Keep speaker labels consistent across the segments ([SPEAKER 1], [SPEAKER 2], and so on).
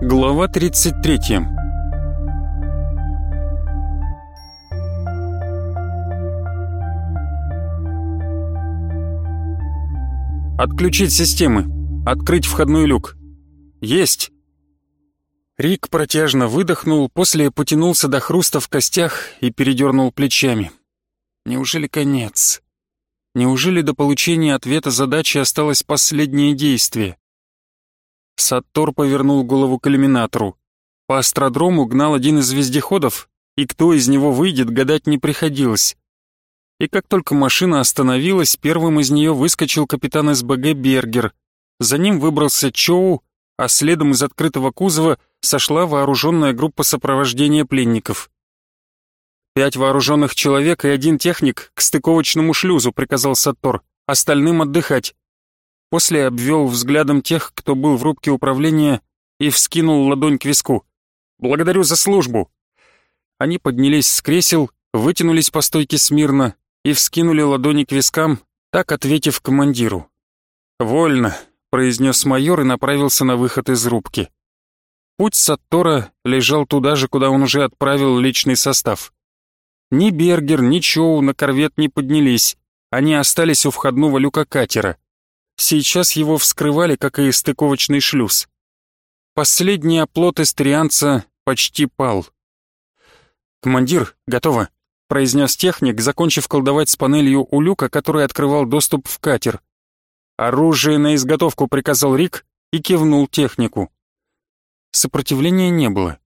[SPEAKER 1] Глава 33 «Отключить системы. Открыть входной люк. Есть!» Рик протяжно выдохнул, после потянулся до хруста в костях и передернул плечами. «Неужели конец? Неужели до получения ответа задачи осталось последнее действие?» Саттор повернул голову к иллюминатору. По астродрому гнал один из вездеходов, и кто из него выйдет, гадать не приходилось. И как только машина остановилась, первым из нее выскочил капитан СБГ Бергер. За ним выбрался Чоу, а следом из открытого кузова сошла вооруженная группа сопровождения пленников. «Пять вооруженных человек и один техник к стыковочному шлюзу», — приказал Саттор. «Остальным отдыхать». После обвел взглядом тех, кто был в рубке управления, и вскинул ладонь к виску. «Благодарю за службу». Они поднялись с кресел, вытянулись по стойке смирно, и вскинули ладони к вискам, так ответив командиру. «Вольно», — произнес майор и направился на выход из рубки. Путь Саттора лежал туда же, куда он уже отправил личный состав. Ни Бергер, ни Чоу на корвет не поднялись, они остались у входного люка катера. Сейчас его вскрывали, как и стыковочный шлюз. Последний оплот истрианца почти пал. «Командир, готово», произнес техник, закончив колдовать с панелью у люка, который открывал доступ в катер. «Оружие на изготовку», — приказал Рик и кивнул технику. Сопротивления не было.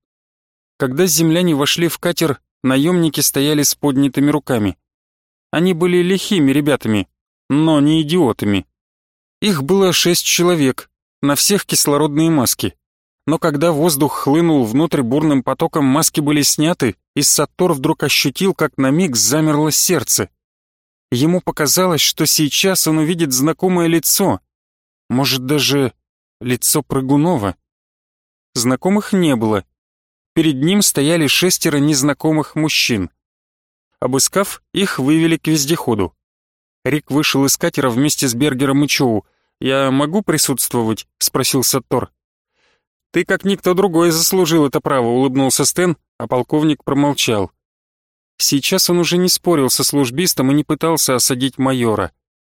[SPEAKER 1] Когда земляне вошли в катер, наемники стояли с поднятыми руками. Они были лихими ребятами, но не идиотами. Их было шесть человек, на всех кислородные маски но когда воздух хлынул внутрь бурным потоком, маски были сняты, и Саттор вдруг ощутил, как на миг замерло сердце. Ему показалось, что сейчас он увидит знакомое лицо, может, даже лицо Прыгунова. Знакомых не было. Перед ним стояли шестеро незнакомых мужчин. Обыскав, их вывели к вездеходу. Рик вышел из катера вместе с Бергером и Чоу. «Я могу присутствовать?» — спросил Саттор. «Ты, как никто другой, заслужил это право», — улыбнулся Стэн, а полковник промолчал. Сейчас он уже не спорил со службистом и не пытался осадить майора.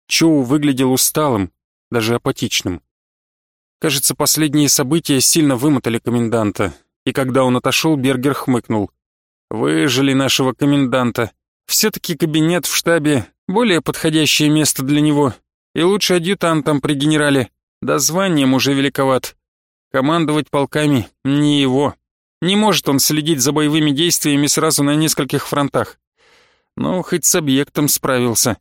[SPEAKER 1] Чоу выглядел усталым, даже апатичным. Кажется, последние события сильно вымотали коменданта, и когда он отошел, Бергер хмыкнул. «Выжили нашего коменданта. Все-таки кабинет в штабе — более подходящее место для него, и лучше адъютантом при генерале, да званием уже великоват. Командовать полками не его. Не может он следить за боевыми действиями сразу на нескольких фронтах. Но хоть с объектом справился.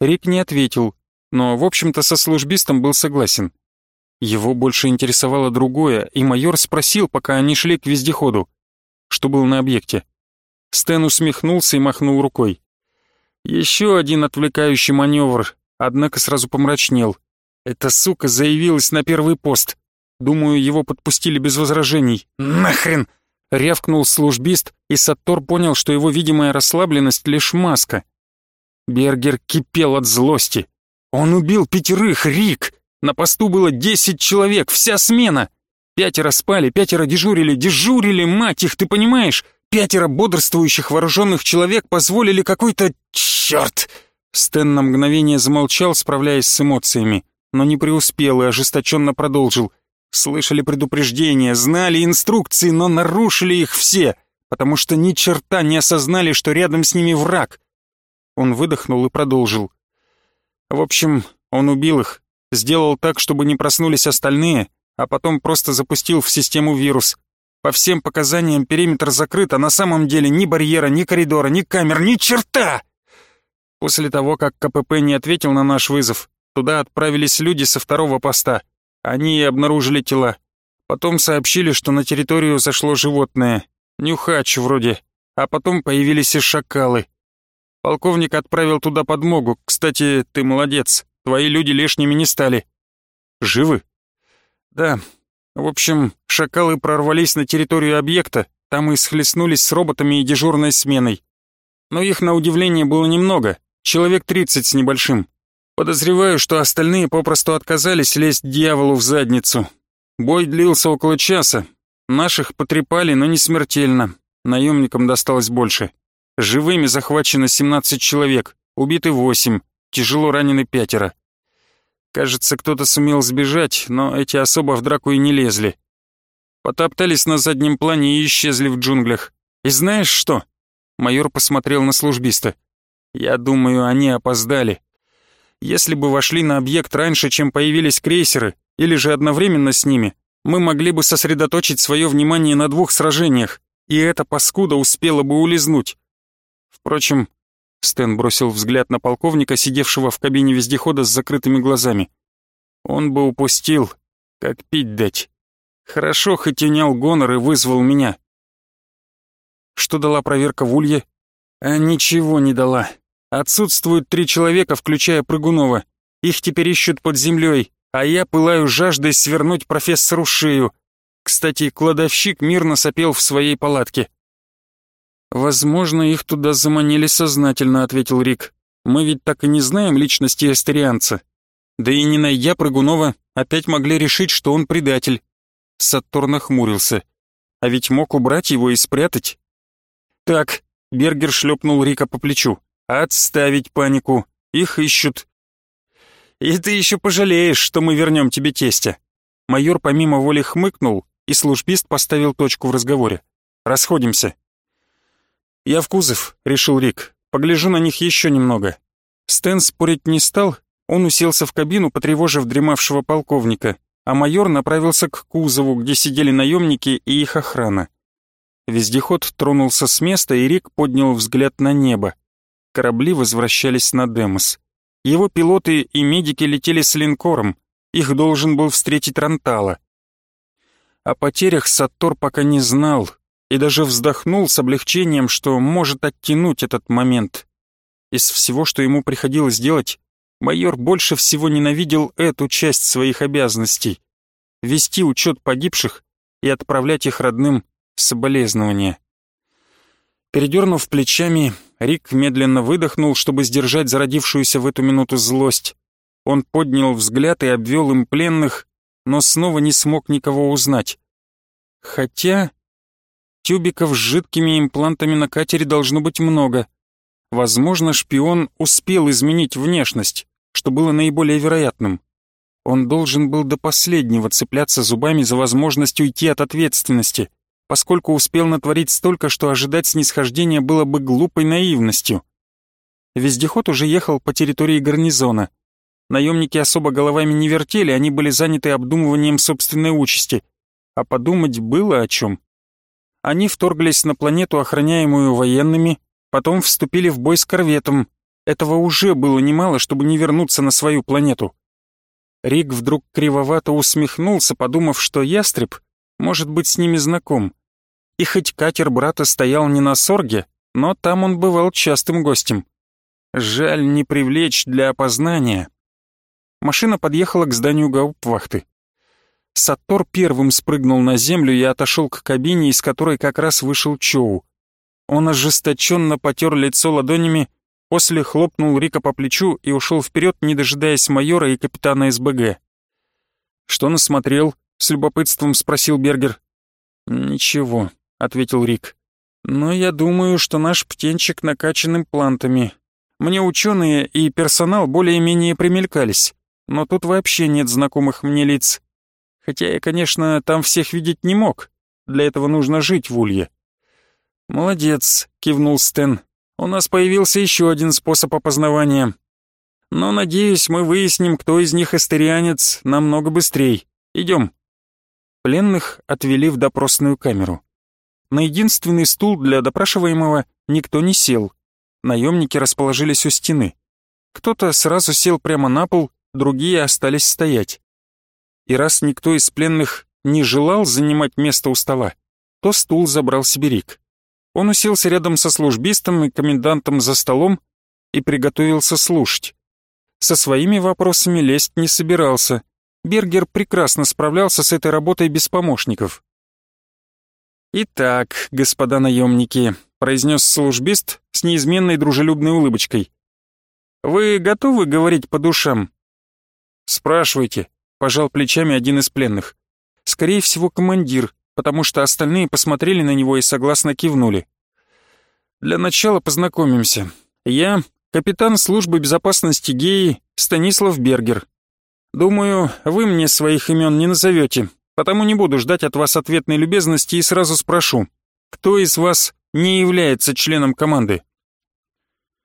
[SPEAKER 1] Рик не ответил, но, в общем-то, со службистом был согласен. Его больше интересовало другое, и майор спросил, пока они шли к вездеходу, что был на объекте. Стэн усмехнулся и махнул рукой. Еще один отвлекающий маневр, однако сразу помрачнел. Эта сука заявилась на первый пост. Думаю, его подпустили без возражений. Нахрен! Рявкнул службист, и Саттор понял, что его видимая расслабленность — лишь маска. Бергер кипел от злости. Он убил пятерых, Рик! На посту было десять человек, вся смена! Пятеро спали, пятеро дежурили, дежурили, мать их, ты понимаешь? Пятеро бодрствующих вооруженных человек позволили какой-то... Черт! Стэн на мгновение замолчал, справляясь с эмоциями, но не преуспел и ожесточенно продолжил. Слышали предупреждения, знали инструкции, но нарушили их все, потому что ни черта не осознали, что рядом с ними враг. Он выдохнул и продолжил. В общем, он убил их, сделал так, чтобы не проснулись остальные, а потом просто запустил в систему вирус. По всем показаниям периметр закрыт, а на самом деле ни барьера, ни коридора, ни камер, ни черта! После того, как КПП не ответил на наш вызов, туда отправились люди со второго поста — они и обнаружили тела. Потом сообщили, что на территорию зашло животное. Нюхач вроде. А потом появились и шакалы. Полковник отправил туда подмогу. Кстати, ты молодец. Твои люди лишними не стали. Живы? Да. В общем, шакалы прорвались на территорию объекта. Там и схлестнулись с роботами и дежурной сменой. Но их, на удивление, было немного. Человек тридцать с небольшим. Подозреваю, что остальные попросту отказались лезть дьяволу в задницу. Бой длился около часа. Наших потрепали, но не смертельно. Наемникам досталось больше. Живыми захвачено 17 человек, убиты 8, тяжело ранены пятеро. Кажется, кто-то сумел сбежать, но эти особо в драку и не лезли. Потоптались на заднем плане и исчезли в джунглях. И знаешь что? Майор посмотрел на службиста. Я думаю, они опоздали. Если бы вошли на объект раньше, чем появились крейсеры, или же одновременно с ними, мы могли бы сосредоточить свое внимание на двух сражениях, и эта паскуда успела бы улизнуть. Впрочем, Стэн бросил взгляд на полковника, сидевшего в кабине вездехода с закрытыми глазами. Он бы упустил, как пить дать. Хорошо хоть унял гонор и вызвал меня. Что дала проверка в Улье? А ничего не дала. Отсутствуют три человека, включая Прыгунова. Их теперь ищут под землей, а я пылаю жаждой свернуть профессору шею. Кстати, кладовщик мирно сопел в своей палатке. «Возможно, их туда заманили сознательно», — ответил Рик. «Мы ведь так и не знаем личности эстерианца. Да и не найдя Прыгунова, опять могли решить, что он предатель». Саттор нахмурился. «А ведь мог убрать его и спрятать». «Так», — Бергер шлепнул Рика по плечу. «Отставить панику. Их ищут. И ты еще пожалеешь, что мы вернем тебе тестя». Майор помимо воли хмыкнул, и службист поставил точку в разговоре. «Расходимся». «Я в кузов», — решил Рик. «Погляжу на них еще немного». Стэн спорить не стал, он уселся в кабину, потревожив дремавшего полковника, а майор направился к кузову, где сидели наемники и их охрана. Вездеход тронулся с места, и Рик поднял взгляд на небо. Корабли возвращались на Демос. Его пилоты и медики летели с линкором. Их должен был встретить Рантала. О потерях Саттор пока не знал и даже вздохнул с облегчением, что может оттянуть этот момент. Из всего, что ему приходилось делать, майор больше всего ненавидел эту часть своих обязанностей — вести учет погибших и отправлять их родным соболезнования. Передернув плечами, Рик медленно выдохнул, чтобы сдержать зародившуюся в эту минуту злость. Он поднял взгляд и обвел им пленных, но снова не смог никого узнать. Хотя тюбиков с жидкими имплантами на катере должно быть много. Возможно, шпион успел изменить внешность, что было наиболее вероятным. Он должен был до последнего цепляться зубами за возможность уйти от ответственности поскольку успел натворить столько, что ожидать снисхождения было бы глупой наивностью. Вездеход уже ехал по территории гарнизона. Наемники особо головами не вертели, они были заняты обдумыванием собственной участи. А подумать было о чем. Они вторглись на планету, охраняемую военными, потом вступили в бой с корветом. Этого уже было немало, чтобы не вернуться на свою планету. Рик вдруг кривовато усмехнулся, подумав, что ястреб может быть с ними знаком. И хоть катер брата стоял не на Сорге, но там он бывал частым гостем. Жаль не привлечь для опознания. Машина подъехала к зданию гауптвахты. Саттор первым спрыгнул на землю и отошел к кабине, из которой как раз вышел Чоу. Он ожесточенно потер лицо ладонями, после хлопнул Рика по плечу и ушел вперед, не дожидаясь майора и капитана СБГ. «Что насмотрел?» — с любопытством спросил Бергер. «Ничего», — ответил Рик. «Но я думаю, что наш птенчик накачан имплантами. Мне ученые и персонал более-менее примелькались, но тут вообще нет знакомых мне лиц. Хотя я, конечно, там всех видеть не мог. Для этого нужно жить в Улье». «Молодец», — кивнул Стэн. «У нас появился еще один способ опознавания. Но, надеюсь, мы выясним, кто из них эстерианец, намного быстрее. Идем». Пленных отвели в допросную камеру. На единственный стул для допрашиваемого никто не сел. Наемники расположились у стены. Кто-то сразу сел прямо на пол, другие остались стоять. И раз никто из пленных не желал занимать место у стола, то стул забрал себе Рик. Он уселся рядом со службистом и комендантом за столом и приготовился слушать. Со своими вопросами лезть не собирался. Бергер прекрасно справлялся с этой работой без помощников. «Итак, господа наемники», — произнес службист с неизменной дружелюбной улыбочкой. «Вы готовы говорить по душам?» «Спрашивайте», — пожал плечами один из пленных. Скорее всего, командир, потому что остальные посмотрели на него и согласно кивнули. Для начала познакомимся. Я капитан службы безопасности Геи Станислав Бергер. Думаю, вы мне своих имен не назовете, потому не буду ждать от вас ответной любезности и сразу спрошу, кто из вас не является членом команды?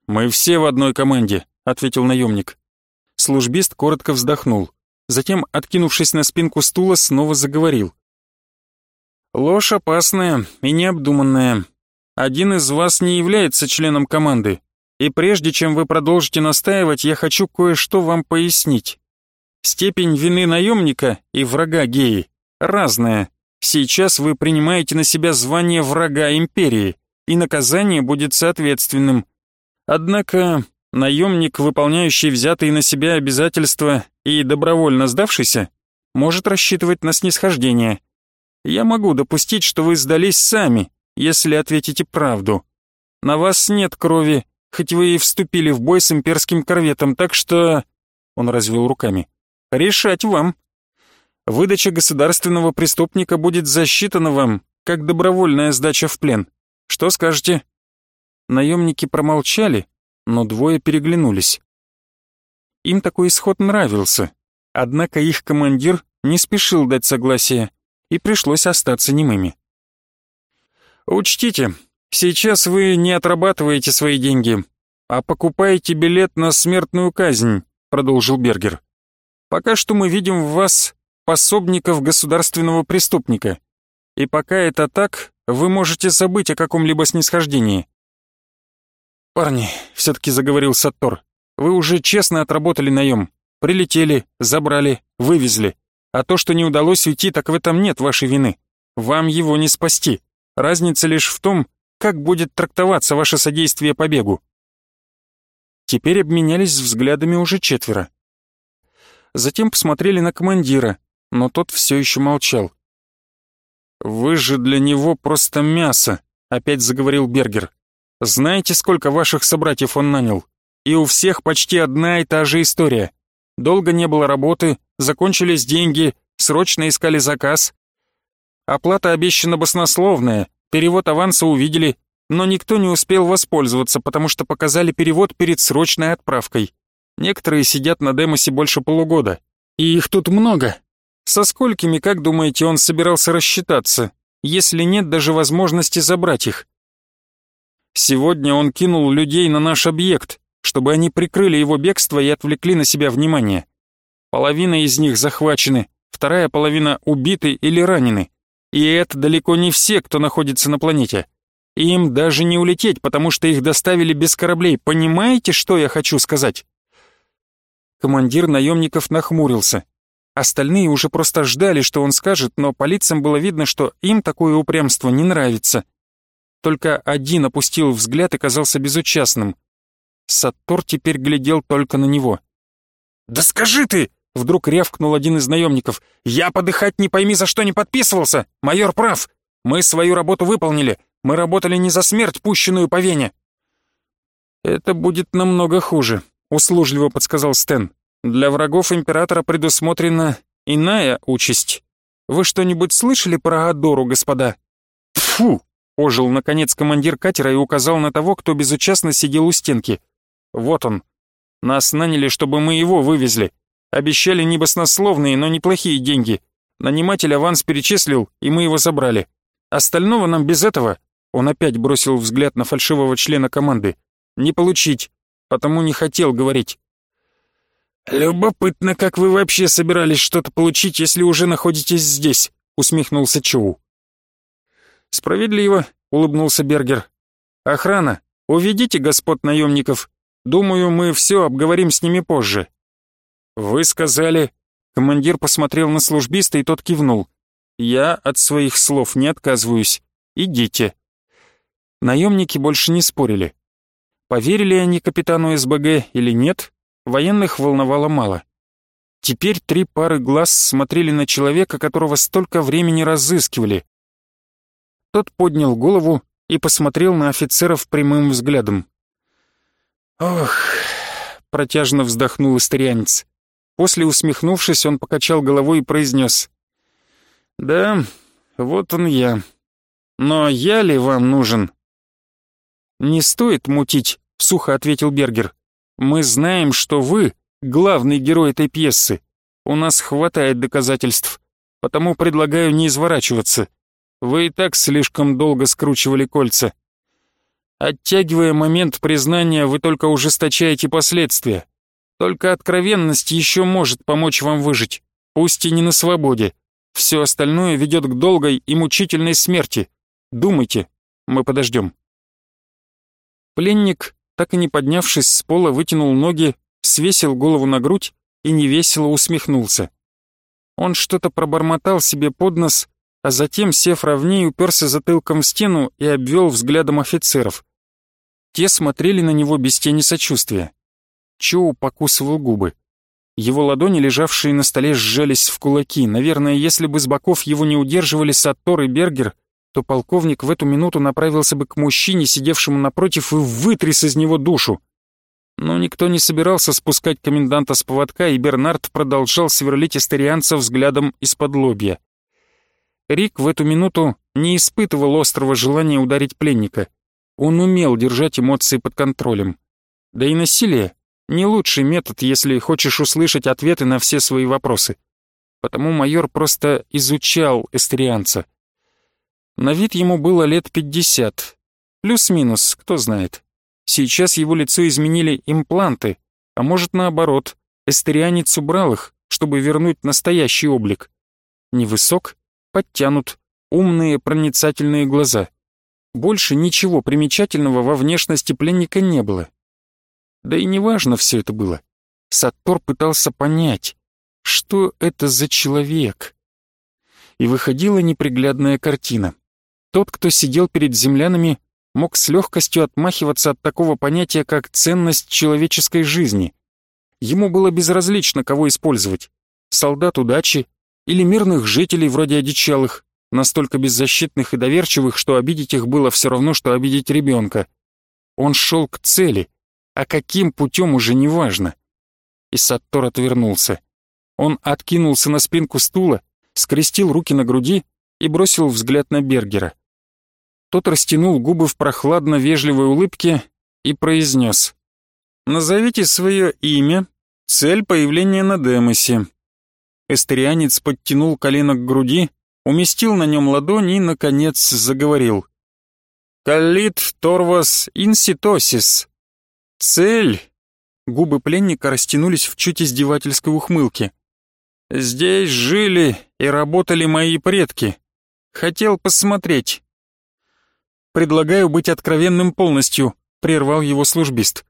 [SPEAKER 1] «Мы все в одной команде», — ответил наемник. Службист коротко вздохнул. Затем, откинувшись на спинку стула, снова заговорил. «Ложь опасная и необдуманная. Один из вас не является членом команды, и прежде чем вы продолжите настаивать, я хочу кое-что вам пояснить. Степень вины наемника и врага геи разная. Сейчас вы принимаете на себя звание врага империи, и наказание будет соответственным. Однако наемник, выполняющий взятые на себя обязательства и добровольно сдавшийся, может рассчитывать на снисхождение. Я могу допустить, что вы сдались сами, если ответите правду. На вас нет крови, хоть вы и вступили в бой с имперским корветом, так что...» Он развел руками. «Решать вам. Выдача государственного преступника будет засчитана вам, как добровольная сдача в плен. Что скажете?» Наемники промолчали, но двое переглянулись. Им такой исход нравился, однако их командир не спешил дать согласие, и пришлось остаться немыми. «Учтите, сейчас вы не отрабатываете свои деньги, а покупаете билет на смертную казнь», продолжил Бергер. «Пока что мы видим в вас пособников государственного преступника, и пока это так, вы можете забыть о каком-либо снисхождении. «Парни», — все-таки заговорил Саттор, — «вы уже честно отработали наем. Прилетели, забрали, вывезли. А то, что не удалось уйти, так в этом нет вашей вины. Вам его не спасти. Разница лишь в том, как будет трактоваться ваше содействие побегу». Теперь обменялись взглядами уже четверо. Затем посмотрели на командира, но тот все еще молчал. «Вы же для него просто мясо», — опять заговорил Бергер. «Знаете, сколько ваших собратьев он нанял? И у всех почти одна и та же история. Долго не было работы, закончились деньги, срочно искали заказ. Оплата обещана баснословная, перевод аванса увидели, но никто не успел воспользоваться, потому что показали перевод перед срочной отправкой. Некоторые сидят на демосе больше полугода. И их тут много, со сколькими, как думаете, он собирался рассчитаться, если нет даже возможности забрать их? Сегодня он кинул людей на наш объект, чтобы они прикрыли его бегство и отвлекли на себя внимание. Половина из них захвачены, вторая половина убиты или ранены. И это далеко не все, кто находится на планете. Им даже не улететь, потому что их доставили без кораблей. Понимаете, что я хочу сказать? Командир наемников нахмурился. Остальные уже просто ждали, что он скажет, но по лицам было видно, что им такое упрямство не нравится. Только один опустил взгляд и казался безучастным. Саттор теперь глядел только на него. «Да скажи ты!» — вдруг рявкнул один из наемников. «Я подыхать не пойми, за что не подписывался! Майор прав! Мы свою работу выполнили! Мы работали не за смерть, пущенную по вене!» «Это будет намного хуже», — услужливо подсказал Стэн. Для врагов императора предусмотрена иная участь. Вы что-нибудь слышали про Адору, господа? Фу! Ожил, наконец, командир катера и указал на того, кто безучастно сидел у стенки. Вот он. Нас наняли, чтобы мы его вывезли. Обещали не баснословные, но неплохие деньги. Наниматель аванс перечислил, и мы его забрали. Остального нам без этого, он опять бросил взгляд на фальшивого члена команды, не получить, потому не хотел говорить. «Любопытно, как вы вообще собирались что-то получить, если уже находитесь здесь», — усмехнулся Чоу. «Справедливо», — улыбнулся Бергер. «Охрана, уведите господ наемников. Думаю, мы все обговорим с ними позже». «Вы сказали...» Командир посмотрел на службиста, и тот кивнул. «Я от своих слов не отказываюсь. Идите». Наемники больше не спорили. Поверили они капитану СБГ или нет, военных волновало мало. Теперь три пары глаз смотрели на человека, которого столько времени разыскивали. Тот поднял голову и посмотрел на офицеров прямым взглядом. «Ох!» — протяжно вздохнул исторянец. После усмехнувшись, он покачал головой и произнес. «Да, вот он я. Но я ли вам нужен?» «Не стоит мутить», — сухо ответил Бергер. «Мы знаем, что вы — главный герой этой пьесы. У нас хватает доказательств, потому предлагаю не изворачиваться. Вы и так слишком долго скручивали кольца. Оттягивая момент признания, вы только ужесточаете последствия. Только откровенность еще может помочь вам выжить, пусть и не на свободе. Все остальное ведет к долгой и мучительной смерти. Думайте, мы подождем. Пленник, так и не поднявшись с пола, вытянул ноги, свесил голову на грудь и невесело усмехнулся. Он что-то пробормотал себе под нос, а затем, сев ровнее, уперся затылком в стену и обвел взглядом офицеров. Те смотрели на него без тени сочувствия. Чоу покусывал губы. Его ладони, лежавшие на столе, сжались в кулаки. Наверное, если бы с боков его не удерживали Саттор и Бергер, то полковник в эту минуту направился бы к мужчине, сидевшему напротив, и вытряс из него душу. Но никто не собирался спускать коменданта с поводка, и Бернард продолжал сверлить истерианца взглядом из-под лобья. Рик в эту минуту не испытывал острого желания ударить пленника. Он умел держать эмоции под контролем. Да и насилие не лучший метод, если хочешь услышать ответы на все свои вопросы. Потому майор просто изучал эстерианца. На вид ему было лет пятьдесят. Плюс-минус, кто знает. Сейчас его лицо изменили импланты, а может наоборот, эстерианец убрал их, чтобы вернуть настоящий облик. Невысок, подтянут, умные проницательные глаза. Больше ничего примечательного во внешности пленника не было. Да и неважно все это было. Саттор пытался понять, что это за человек. И выходила неприглядная картина. Тот, кто сидел перед землянами, мог с легкостью отмахиваться от такого понятия, как ценность человеческой жизни. Ему было безразлично, кого использовать. Солдат удачи или мирных жителей вроде одичалых, настолько беззащитных и доверчивых, что обидеть их было все равно, что обидеть ребенка. Он шел к цели, а каким путем уже не важно. И Саттор отвернулся. Он откинулся на спинку стула, скрестил руки на груди и бросил взгляд на Бергера. Тот растянул губы в прохладно-вежливой улыбке и произнес. «Назовите свое имя, цель появления на Демосе». Эстерианец подтянул колено к груди, уместил на нем ладони и, наконец, заговорил. «Калит торвас инситосис». «Цель!» Губы пленника растянулись в чуть издевательской ухмылке. «Здесь жили и работали мои предки. Хотел посмотреть». «Предлагаю быть откровенным полностью», — прервал его службист.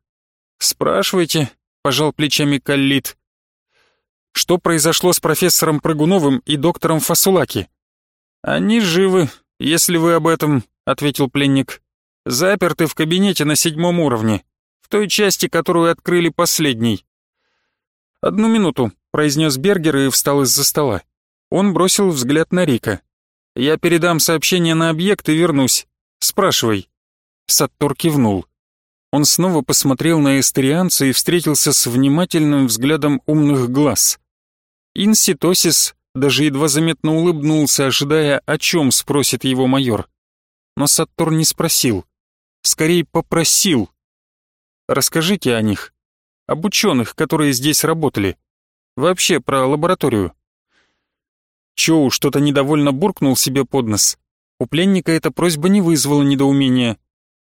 [SPEAKER 1] «Спрашивайте», — пожал плечами Каллит. «Что произошло с профессором Прыгуновым и доктором Фасулаки?» «Они живы, если вы об этом», — ответил пленник. «Заперты в кабинете на седьмом уровне, в той части, которую открыли последней». «Одну минуту», — произнес Бергер и встал из-за стола. Он бросил взгляд на Рика. «Я передам сообщение на объект и вернусь. Спрашивай». Саттор кивнул. Он снова посмотрел на эстерианца и встретился с внимательным взглядом умных глаз. Инситосис даже едва заметно улыбнулся, ожидая, о чем спросит его майор. Но Саттор не спросил, скорее попросил. «Расскажите о них, об ученых, которые здесь работали, вообще про лабораторию». Чоу что-то недовольно буркнул себе под нос. У пленника эта просьба не вызвала недоумения.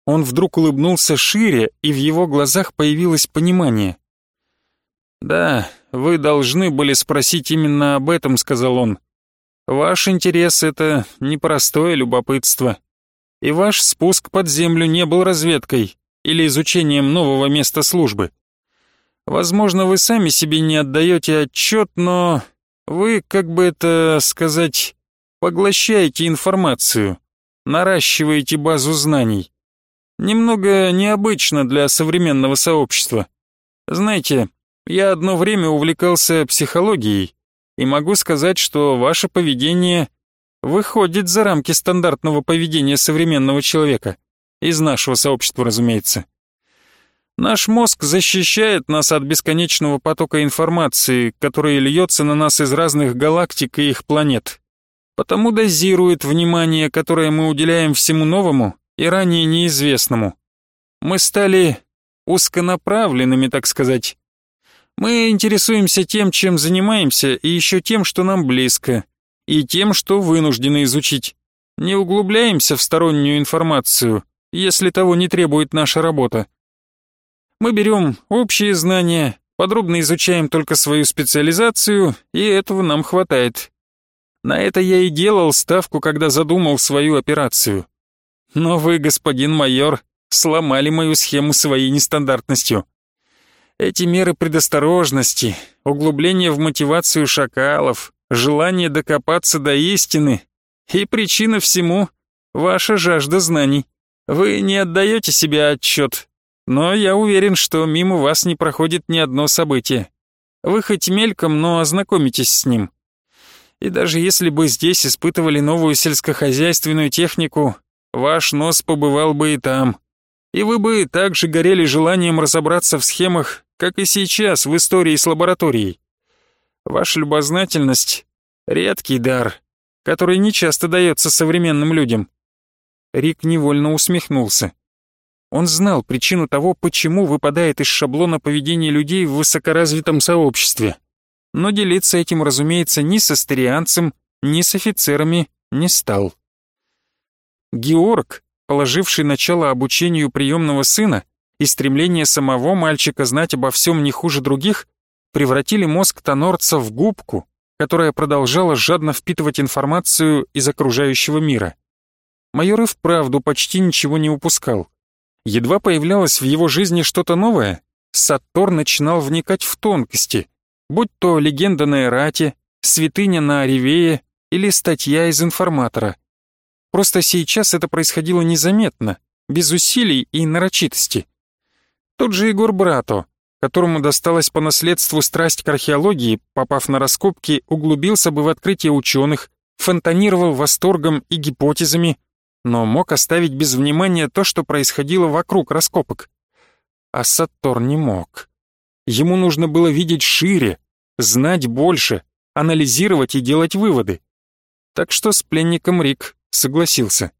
[SPEAKER 1] Он вдруг улыбнулся шире, и в его глазах появилось понимание. «Да, вы должны были спросить именно об этом», — сказал он. «Ваш интерес — это непростое любопытство. И ваш спуск под землю не был разведкой или изучением нового места службы. Возможно, вы сами себе не отдаете отчет, но вы, как бы это сказать, поглощаете информацию, наращиваете базу знаний. Немного необычно для современного сообщества. Знаете, я одно время увлекался психологией и могу сказать, что ваше поведение выходит за рамки стандартного поведения современного человека. Из нашего сообщества, разумеется. Наш мозг защищает нас от бесконечного потока информации, который льется на нас из разных галактик и их планет. Потому дозирует внимание, которое мы уделяем всему новому и ранее неизвестному. Мы стали узконаправленными, так сказать. Мы интересуемся тем, чем занимаемся, и еще тем, что нам близко, и тем, что вынуждены изучить. Не углубляемся в стороннюю информацию, если того не требует наша работа. Мы берем общие знания, подробно изучаем только свою специализацию, и этого нам хватает. На это я и делал ставку, когда задумал свою операцию. Но вы, господин майор, сломали мою схему своей нестандартностью. Эти меры предосторожности, углубление в мотивацию шакалов, желание докопаться до истины и причина всему — ваша жажда знаний. Вы не отдаете себе отчет, но я уверен, что мимо вас не проходит ни одно событие. Вы хоть мельком, но ознакомитесь с ним. И даже если бы здесь испытывали новую сельскохозяйственную технику, ваш нос побывал бы и там. И вы бы также горели желанием разобраться в схемах как и сейчас в истории с лабораторией. Ваша любознательность — редкий дар, который нечасто дается современным людям. Рик невольно усмехнулся. Он знал причину того, почему выпадает из шаблона поведения людей в высокоразвитом сообществе. Но делиться этим, разумеется, ни с астерианцем, ни с офицерами не стал. Георг, положивший начало обучению приемного сына, и стремление самого мальчика знать обо всем не хуже других превратили мозг тонорца в губку, которая продолжала жадно впитывать информацию из окружающего мира. Майор и вправду почти ничего не упускал. Едва появлялось в его жизни что-то новое, Саттор начинал вникать в тонкости, будь то легенда на Эрате, святыня на Оревее или статья из информатора. Просто сейчас это происходило незаметно, без усилий и нарочитости. Тот же Егор Брато, которому досталась по наследству страсть к археологии, попав на раскопки, углубился бы в открытие ученых, фонтанировал восторгом и гипотезами, но мог оставить без внимания то, что происходило вокруг раскопок. А Саттор не мог. Ему нужно было видеть шире, знать больше, анализировать и делать выводы. Так что с пленником Рик согласился.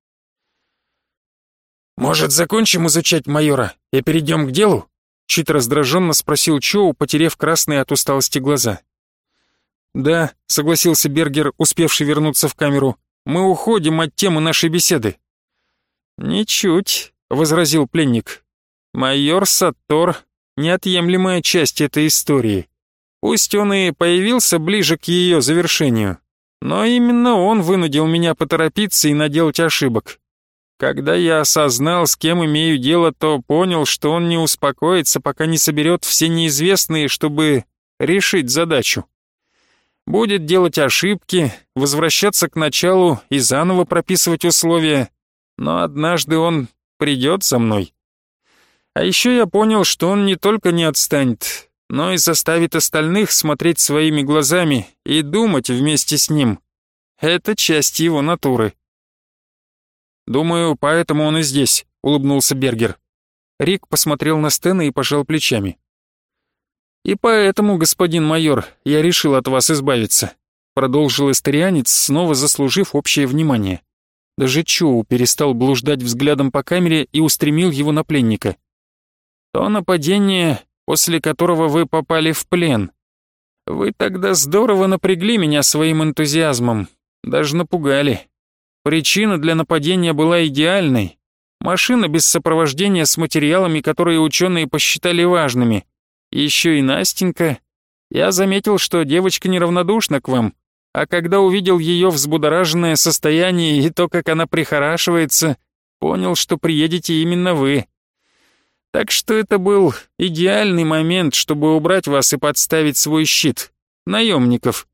[SPEAKER 2] «Может, закончим изучать майора и перейдем к делу?»
[SPEAKER 1] Чит раздраженно спросил Чоу, потеряв красные от усталости глаза. «Да», — согласился Бергер, успевший вернуться в камеру, — «мы уходим от темы нашей беседы». «Ничуть», — возразил пленник. «Майор Саттор — неотъемлемая часть этой истории. Пусть он и появился ближе к ее завершению, но именно он вынудил меня поторопиться и наделать ошибок. Когда я осознал, с кем имею дело, то понял, что он не успокоится, пока не соберет все неизвестные, чтобы решить задачу. Будет делать ошибки, возвращаться к началу и заново прописывать условия, но однажды он придет за мной. А еще я понял, что он не только не отстанет, но и заставит остальных смотреть своими глазами и думать вместе с ним. Это часть его натуры. «Думаю, поэтому он и здесь», — улыбнулся Бергер. Рик посмотрел на Стена и пожал плечами. «И поэтому, господин майор, я решил от вас избавиться», — продолжил эстерианец, снова заслужив общее внимание. Даже Чоу перестал блуждать взглядом по камере и устремил его на пленника. «То нападение, после которого вы попали в плен. Вы тогда здорово напрягли меня своим энтузиазмом, даже напугали. Причина для нападения была идеальной. Машина без сопровождения с материалами, которые ученые посчитали важными. Еще и Настенька. Я заметил, что девочка неравнодушна к вам, а когда увидел ее взбудораженное состояние и то, как она прихорашивается, понял, что приедете именно вы. Так что это был идеальный момент, чтобы убрать вас и подставить свой щит. Наемников.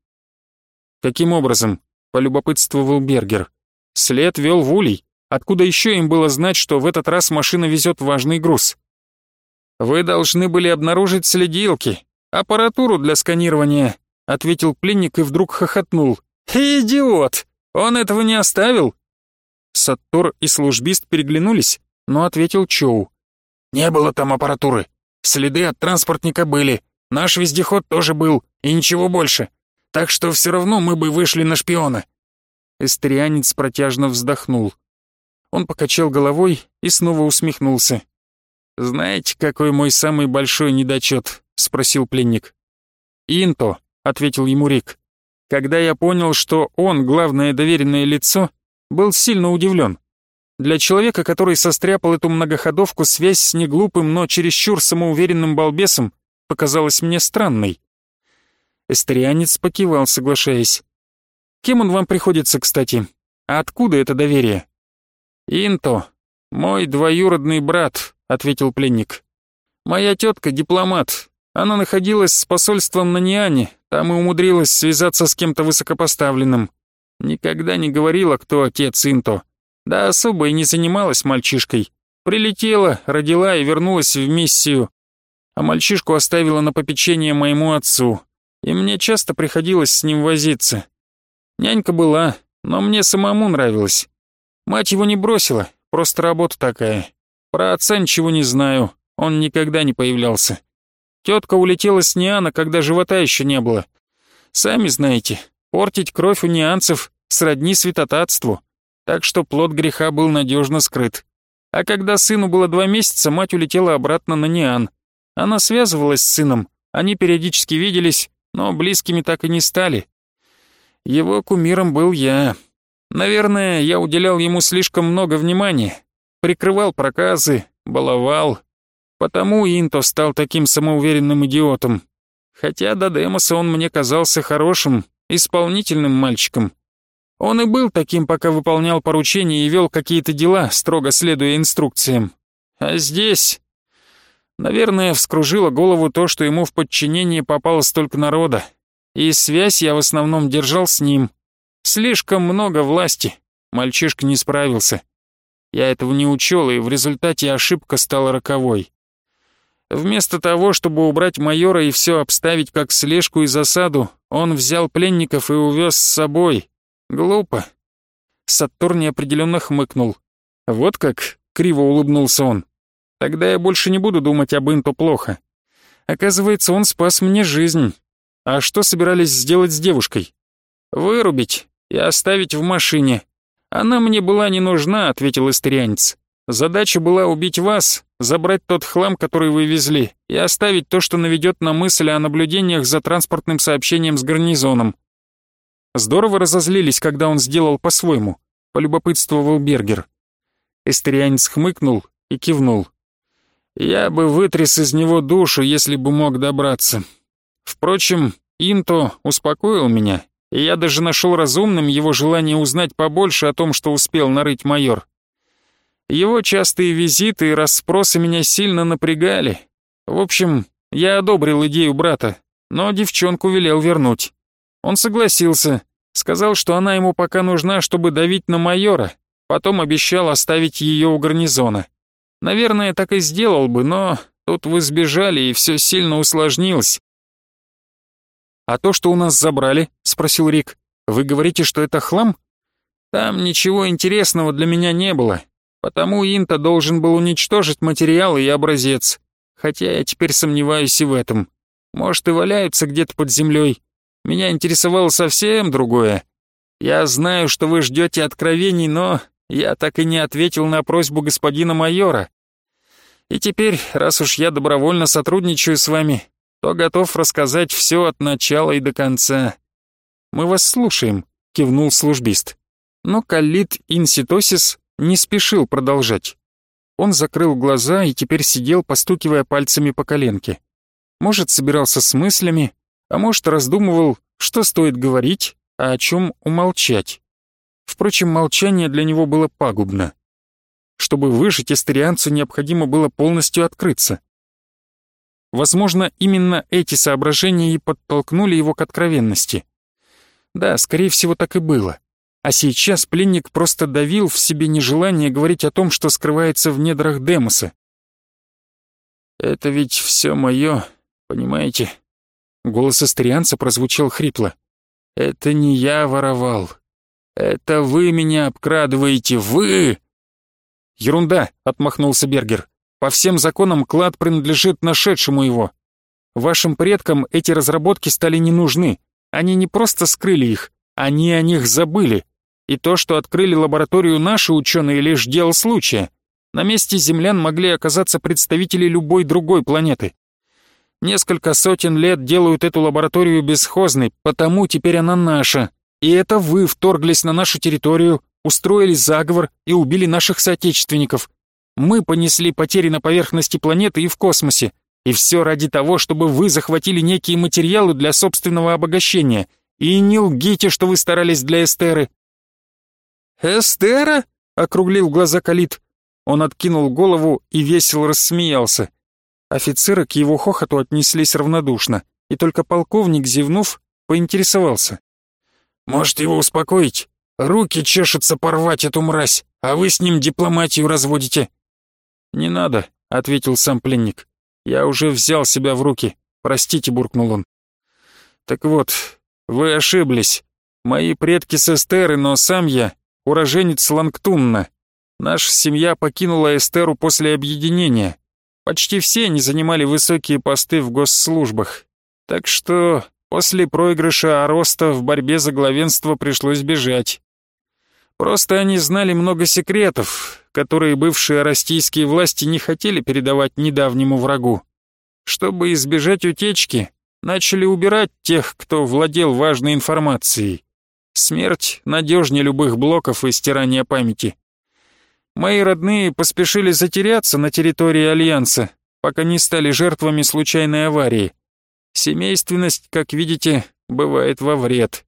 [SPEAKER 1] Каким образом? Полюбопытствовал Бергер. След вел в улей. Откуда еще им было знать, что в этот раз машина везет важный груз? «Вы должны были обнаружить следилки, аппаратуру для сканирования», ответил пленник и вдруг хохотнул. «Идиот! Он этого не оставил?» Саттор и службист переглянулись, но ответил Чоу.
[SPEAKER 2] «Не было там аппаратуры. Следы от транспортника были. Наш вездеход тоже был, и ничего больше. Так что все равно мы бы вышли на шпиона.
[SPEAKER 1] Эстерианец протяжно вздохнул. Он покачал головой и снова усмехнулся. «Знаете, какой мой самый большой недочет?» — спросил пленник. «Инто», — ответил ему Рик. «Когда я понял, что он, главное доверенное лицо, был сильно удивлен. Для человека, который состряпал эту многоходовку, связь с неглупым, но чересчур самоуверенным балбесом показалась мне странной. Эстерианец покивал, соглашаясь. «Кем он вам приходится, кстати? А откуда это доверие?» «Инто, мой двоюродный брат», — ответил пленник. «Моя тетка дипломат. Она находилась с посольством на Ниане, там и умудрилась связаться с кем-то высокопоставленным. Никогда не говорила, кто отец Инто. Да особо и не занималась мальчишкой. Прилетела, родила и вернулась в миссию. А мальчишку оставила на попечение моему отцу. И мне часто приходилось с ним возиться. Нянька была, но мне самому нравилось. Мать его не бросила, просто работа такая. Про отца ничего не знаю, он никогда не появлялся. Тетка улетела с Ниана, когда живота еще не было. Сами знаете, портить кровь у нианцев сродни святотатству, так что плод греха был надежно скрыт. А когда сыну было два месяца, мать улетела обратно на Ниан. Она связывалась с сыном, они периодически виделись, но близкими так и не стали. Его кумиром был я. Наверное, я уделял ему слишком много внимания, прикрывал проказы, баловал. Потому Инто стал таким самоуверенным идиотом. Хотя до Демоса он мне казался хорошим, исполнительным мальчиком. Он и был таким, пока выполнял поручения и вел какие-то дела, строго следуя инструкциям. А здесь... Наверное, вскружило голову то, что ему в подчинение попало столько народа. И связь я в основном держал с ним. Слишком много власти. Мальчишка не справился. Я этого не учел, и в результате ошибка стала роковой. Вместо того, чтобы убрать майора и все обставить как слежку и засаду, он взял пленников и увез с собой. Глупо. Сатур неопределенно хмыкнул. Вот как, криво улыбнулся он. Тогда я больше не буду думать об Инту плохо. Оказывается, он спас мне жизнь. А что собирались сделать с девушкой? Вырубить и оставить в машине. Она мне была не нужна, ответил истрианец. Задача была убить вас, забрать тот хлам, который вы везли, и оставить то, что наведет на мысль о наблюдениях за транспортным сообщением с гарнизоном. Здорово разозлились, когда он сделал по-своему, полюбопытствовал Бергер. Эстерианец хмыкнул и кивнул. «Я бы вытряс из него душу, если бы мог добраться. Впрочем, Инто успокоил меня, и я даже нашел разумным его желание узнать побольше о том, что успел нарыть майор. Его частые визиты и расспросы меня сильно напрягали. В общем, я одобрил идею брата, но девчонку велел вернуть. Он согласился, сказал, что она ему пока нужна, чтобы давить на майора, потом обещал оставить ее у гарнизона. Наверное, так и сделал бы, но тут вы сбежали, и все сильно усложнилось. «А то, что у нас забрали?» — спросил Рик. «Вы говорите, что это хлам?» «Там ничего интересного для меня не было, потому Инта должен был уничтожить материал и образец, хотя я теперь сомневаюсь и в этом. Может, и валяются где-то под землей. Меня интересовало совсем другое. Я знаю, что вы ждете откровений, но я так и не ответил на просьбу господина майора. И теперь, раз уж я добровольно сотрудничаю с вами, то готов рассказать все от начала и до конца. Мы вас слушаем, кивнул службист. Но Калит Инситосис не спешил продолжать. Он закрыл глаза и теперь сидел, постукивая пальцами по коленке. Может, собирался с мыслями, а может, раздумывал, что стоит говорить, а о чем умолчать. Впрочем, молчание для него было пагубно. Чтобы выжить, эстерианцу необходимо было полностью открыться. Возможно, именно эти соображения и подтолкнули его к откровенности. Да, скорее всего, так и было. А сейчас пленник просто давил в себе нежелание говорить о том, что скрывается в недрах Демоса. «Это ведь все мое, понимаете?» Голос астрианца прозвучал хрипло. «Это не я воровал. Это вы меня обкрадываете, вы!» «Ерунда!» — отмахнулся Бергер. По всем законам клад принадлежит нашедшему его. Вашим предкам эти разработки стали не нужны. Они не просто скрыли их, они о них забыли. И то, что открыли лабораторию наши ученые, лишь дело случая. На месте землян могли оказаться представители любой другой планеты. Несколько сотен лет делают эту лабораторию бесхозной, потому теперь она наша. И это вы вторглись на нашу территорию, устроили заговор и убили наших соотечественников. Мы понесли потери на поверхности планеты и в космосе. И все ради того, чтобы вы захватили некие материалы для собственного обогащения. И не лгите, что вы старались для Эстеры». «Эстера?» — округлил глаза Калит. Он откинул голову и весело рассмеялся. Офицеры к его хохоту отнеслись равнодушно, и только полковник, зевнув, поинтересовался. «Может, его успокоить? Руки чешутся порвать эту мразь, а вы с ним дипломатию разводите». «Не надо», — ответил сам пленник. «Я уже взял себя в руки. Простите», — буркнул он. «Так вот, вы ошиблись. Мои предки с Эстеры, но сам я уроженец Лангтунна. Наша семья покинула Эстеру после объединения. Почти все они занимали высокие посты в госслужбах. Так что после проигрыша Ароста в борьбе за главенство пришлось бежать. Просто они знали много секретов, которые бывшие растийские власти не хотели передавать недавнему врагу. Чтобы избежать утечки, начали убирать тех, кто владел важной информацией. Смерть надежнее любых блоков и стирания памяти. Мои родные поспешили затеряться на территории Альянса, пока не стали жертвами случайной аварии. Семейственность, как видите, бывает во вред.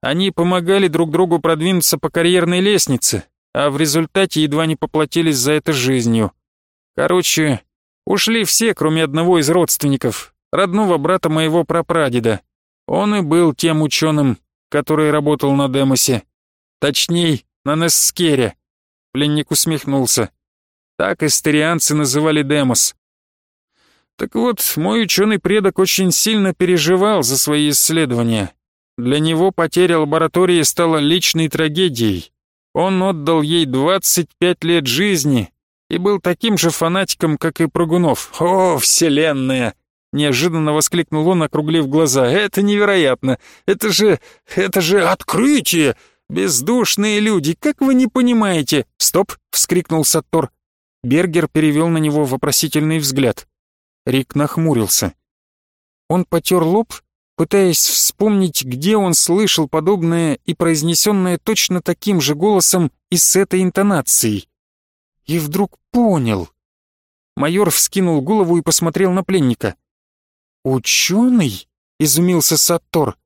[SPEAKER 1] Они помогали друг другу продвинуться по карьерной лестнице, а в результате едва не поплатились за это жизнью. Короче, ушли все, кроме одного из родственников, родного брата моего прапрадеда. Он и был тем ученым, который работал на Демосе. Точней, на Несскере. Пленник усмехнулся. Так истерианцы называли Демос. Так вот, мой ученый предок очень сильно переживал за свои исследования. Для него потеря лаборатории стала личной трагедией. Он отдал ей 25 лет жизни и был таким же фанатиком, как и Прогунов. «О, вселенная!» — неожиданно воскликнул он, округлив глаза. «Это невероятно! Это же... это же открытие! «Бездушные люди, как вы не понимаете?» «Стоп!» — вскрикнул Саттор. Бергер перевел на него вопросительный взгляд. Рик нахмурился. Он потер лоб, пытаясь вспомнить, где он слышал подобное и произнесенное точно таким же голосом и с этой интонацией. И вдруг понял. Майор вскинул голову и посмотрел на пленника. «Ученый?» — изумился Саттор.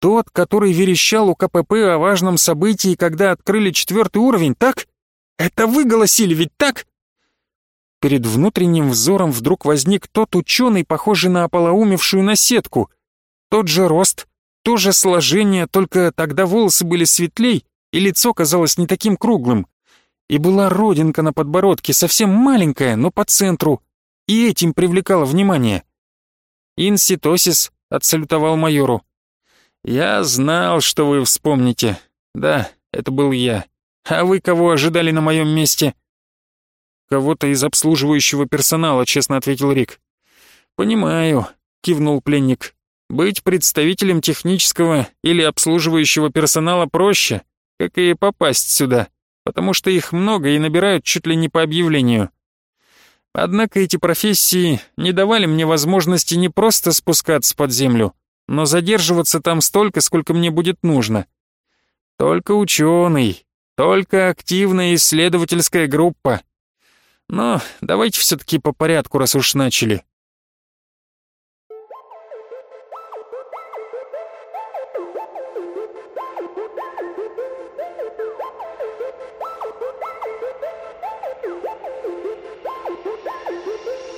[SPEAKER 1] Тот, который верещал у КПП о важном событии, когда открыли четвертый уровень, так? Это вы голосили, ведь так? Перед внутренним взором вдруг возник тот ученый, похожий на ополоумевшую наседку. Тот же рост, то же сложение, только тогда волосы были светлей, и лицо казалось не таким круглым. И была родинка на подбородке, совсем маленькая, но по центру, и этим привлекало внимание. Инситосис отсалютовал майору. «Я знал, что вы вспомните. Да, это был я. А вы кого ожидали на моем месте?» «Кого-то из обслуживающего персонала», — честно ответил Рик. «Понимаю», — кивнул пленник. «Быть представителем технического или обслуживающего персонала проще, как и попасть сюда, потому что их много и набирают чуть ли не по объявлению. Однако эти профессии не давали мне возможности не просто спускаться под землю, но задерживаться там столько, сколько мне будет нужно. Только ученый, только активная исследовательская группа. Но давайте все-таки по порядку, раз уж начали.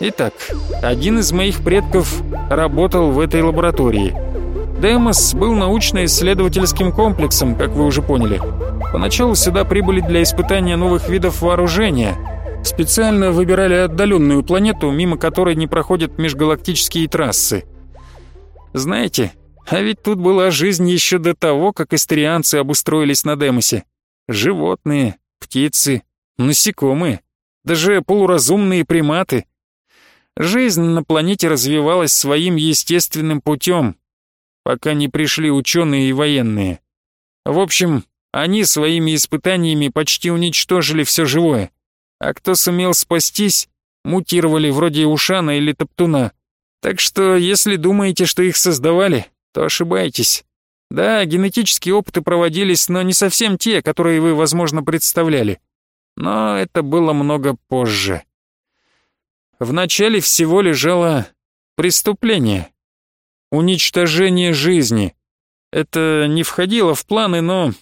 [SPEAKER 1] Итак, один из моих предков работал в этой лаборатории. Демос был научно-исследовательским комплексом, как вы уже поняли. Поначалу сюда прибыли для испытания новых видов вооружения. Специально выбирали отдаленную планету, мимо которой не проходят межгалактические трассы. Знаете, а ведь тут была жизнь еще до того, как истерианцы обустроились на Демосе. Животные, птицы, насекомые, даже полуразумные приматы. Жизнь на планете развивалась своим естественным путем, пока не пришли ученые и военные. В общем, Они своими испытаниями почти уничтожили все живое. А кто сумел спастись, мутировали вроде Ушана или Топтуна. Так что, если думаете, что их создавали, то ошибаетесь. Да, генетические опыты проводились, но не совсем те, которые вы, возможно, представляли. Но это было много позже. В начале всего лежало преступление. Уничтожение жизни. Это не входило в планы, но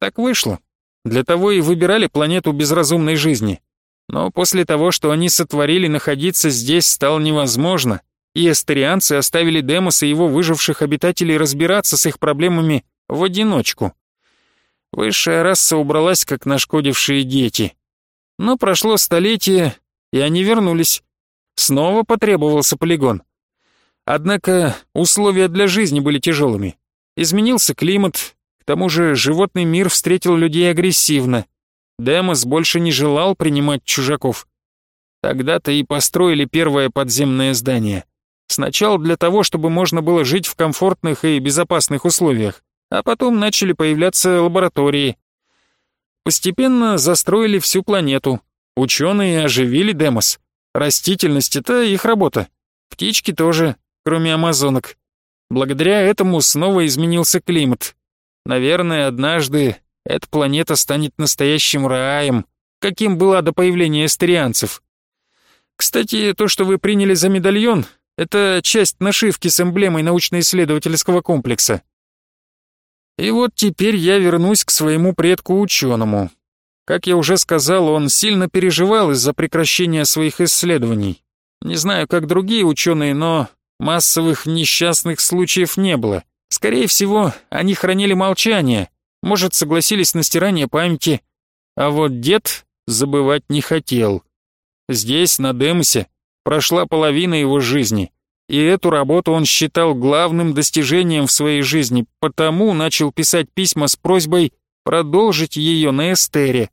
[SPEAKER 1] так вышло. Для того и выбирали планету безразумной жизни. Но после того, что они сотворили, находиться здесь стало невозможно, и эстерианцы оставили Демоса и его выживших обитателей разбираться с их проблемами в одиночку. Высшая раса убралась, как нашкодившие дети. Но прошло столетие, и они вернулись. Снова потребовался полигон. Однако условия для жизни были тяжелыми. Изменился климат, к тому же животный мир встретил людей агрессивно. Демос больше не желал принимать чужаков. Тогда-то и построили первое подземное здание. Сначала для того, чтобы можно было жить в комфортных и безопасных условиях, а потом начали появляться лаборатории. Постепенно застроили всю планету. Ученые оживили Демос. Растительность — это их работа. Птички тоже, кроме амазонок. Благодаря этому снова изменился климат. Наверное, однажды эта планета станет настоящим раем, каким была до появления эстерианцев. Кстати, то, что вы приняли за медальон, это часть нашивки с эмблемой научно-исследовательского комплекса. И вот теперь я вернусь к своему предку-ученому. Как я уже сказал, он сильно переживал из-за прекращения своих исследований. Не знаю, как другие ученые, но массовых несчастных случаев не было. Скорее всего, они хранили молчание, может, согласились на стирание памяти. А вот дед забывать не хотел. Здесь, на Демосе, прошла половина его жизни, и эту работу он считал главным достижением в своей жизни, потому начал писать письма с просьбой продолжить ее на Эстере.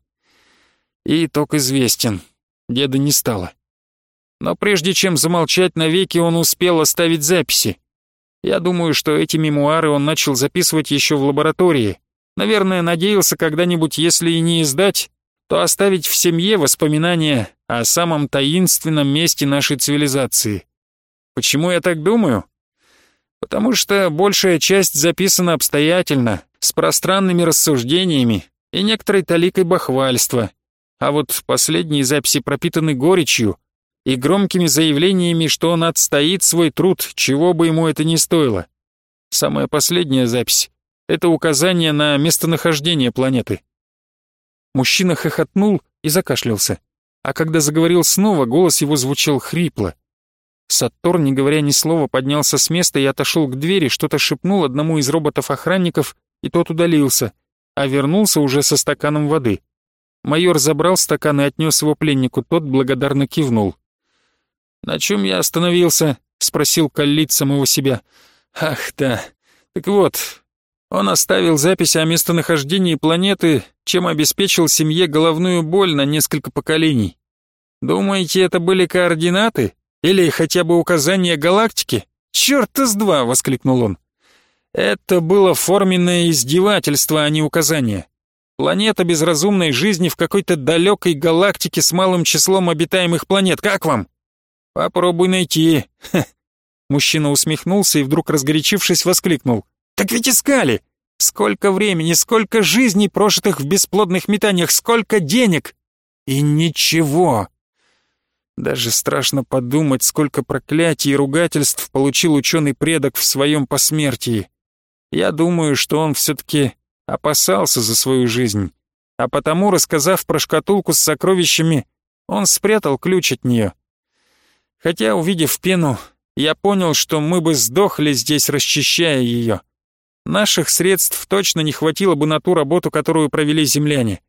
[SPEAKER 1] И итог известен. Деда не стало. Но прежде чем замолчать навеки, он успел оставить записи. Я думаю, что эти мемуары он начал записывать еще в лаборатории. Наверное, надеялся когда-нибудь, если и не издать, то оставить в семье воспоминания о самом таинственном месте нашей цивилизации. Почему я так думаю? Потому что большая часть записана обстоятельно, с пространными рассуждениями и некоторой таликой бахвальства — а вот последние записи пропитаны горечью и громкими заявлениями, что он отстоит свой труд, чего бы ему это ни стоило. Самая последняя запись — это указание на местонахождение планеты. Мужчина хохотнул и закашлялся, а когда заговорил снова, голос его звучал хрипло. Саттор, не говоря ни слова, поднялся с места и отошел к двери, что-то шепнул одному из роботов-охранников, и тот удалился, а вернулся уже со стаканом воды — Майор забрал стакан и отнес его пленнику, тот благодарно кивнул. «На чем я остановился?» — спросил Каллит самого себя. «Ах, да. Так вот, он оставил запись о местонахождении планеты, чем обеспечил семье головную боль на несколько поколений. Думаете, это были координаты? Или хотя бы указания галактики? Чёрт из два!» — воскликнул он. «Это было форменное издевательство, а не указание. Планета без разумной жизни в какой-то далекой галактике с малым числом обитаемых планет. Как вам? Попробуй найти. Ха. Мужчина усмехнулся и вдруг разгорячившись воскликнул. Так ведь искали! Сколько времени, сколько жизней, прожитых в бесплодных метаниях, сколько денег! И ничего! Даже страшно подумать, сколько проклятий и ругательств получил ученый предок в своем посмертии. Я думаю, что он все-таки опасался за свою жизнь, а потому, рассказав про шкатулку с сокровищами, он спрятал ключ от нее. Хотя, увидев пену, я понял, что мы бы сдохли здесь, расчищая ее. Наших средств точно не хватило бы на ту работу, которую провели земляне.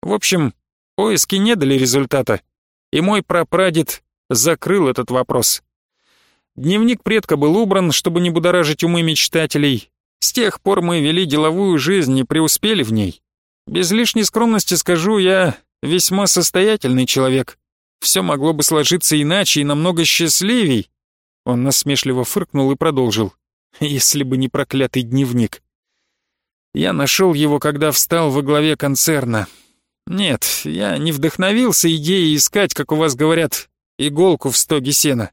[SPEAKER 1] В общем, поиски не дали результата, и мой прапрадед закрыл этот вопрос. Дневник предка был убран, чтобы не будоражить умы мечтателей, с тех пор мы вели деловую жизнь и преуспели в ней. Без лишней скромности скажу, я весьма состоятельный человек. Все могло бы сложиться иначе и намного счастливей. Он насмешливо фыркнул и продолжил. Если бы не проклятый дневник. Я нашел его, когда встал во главе концерна. Нет, я не вдохновился идеей искать, как у вас говорят, иголку в стоге сена.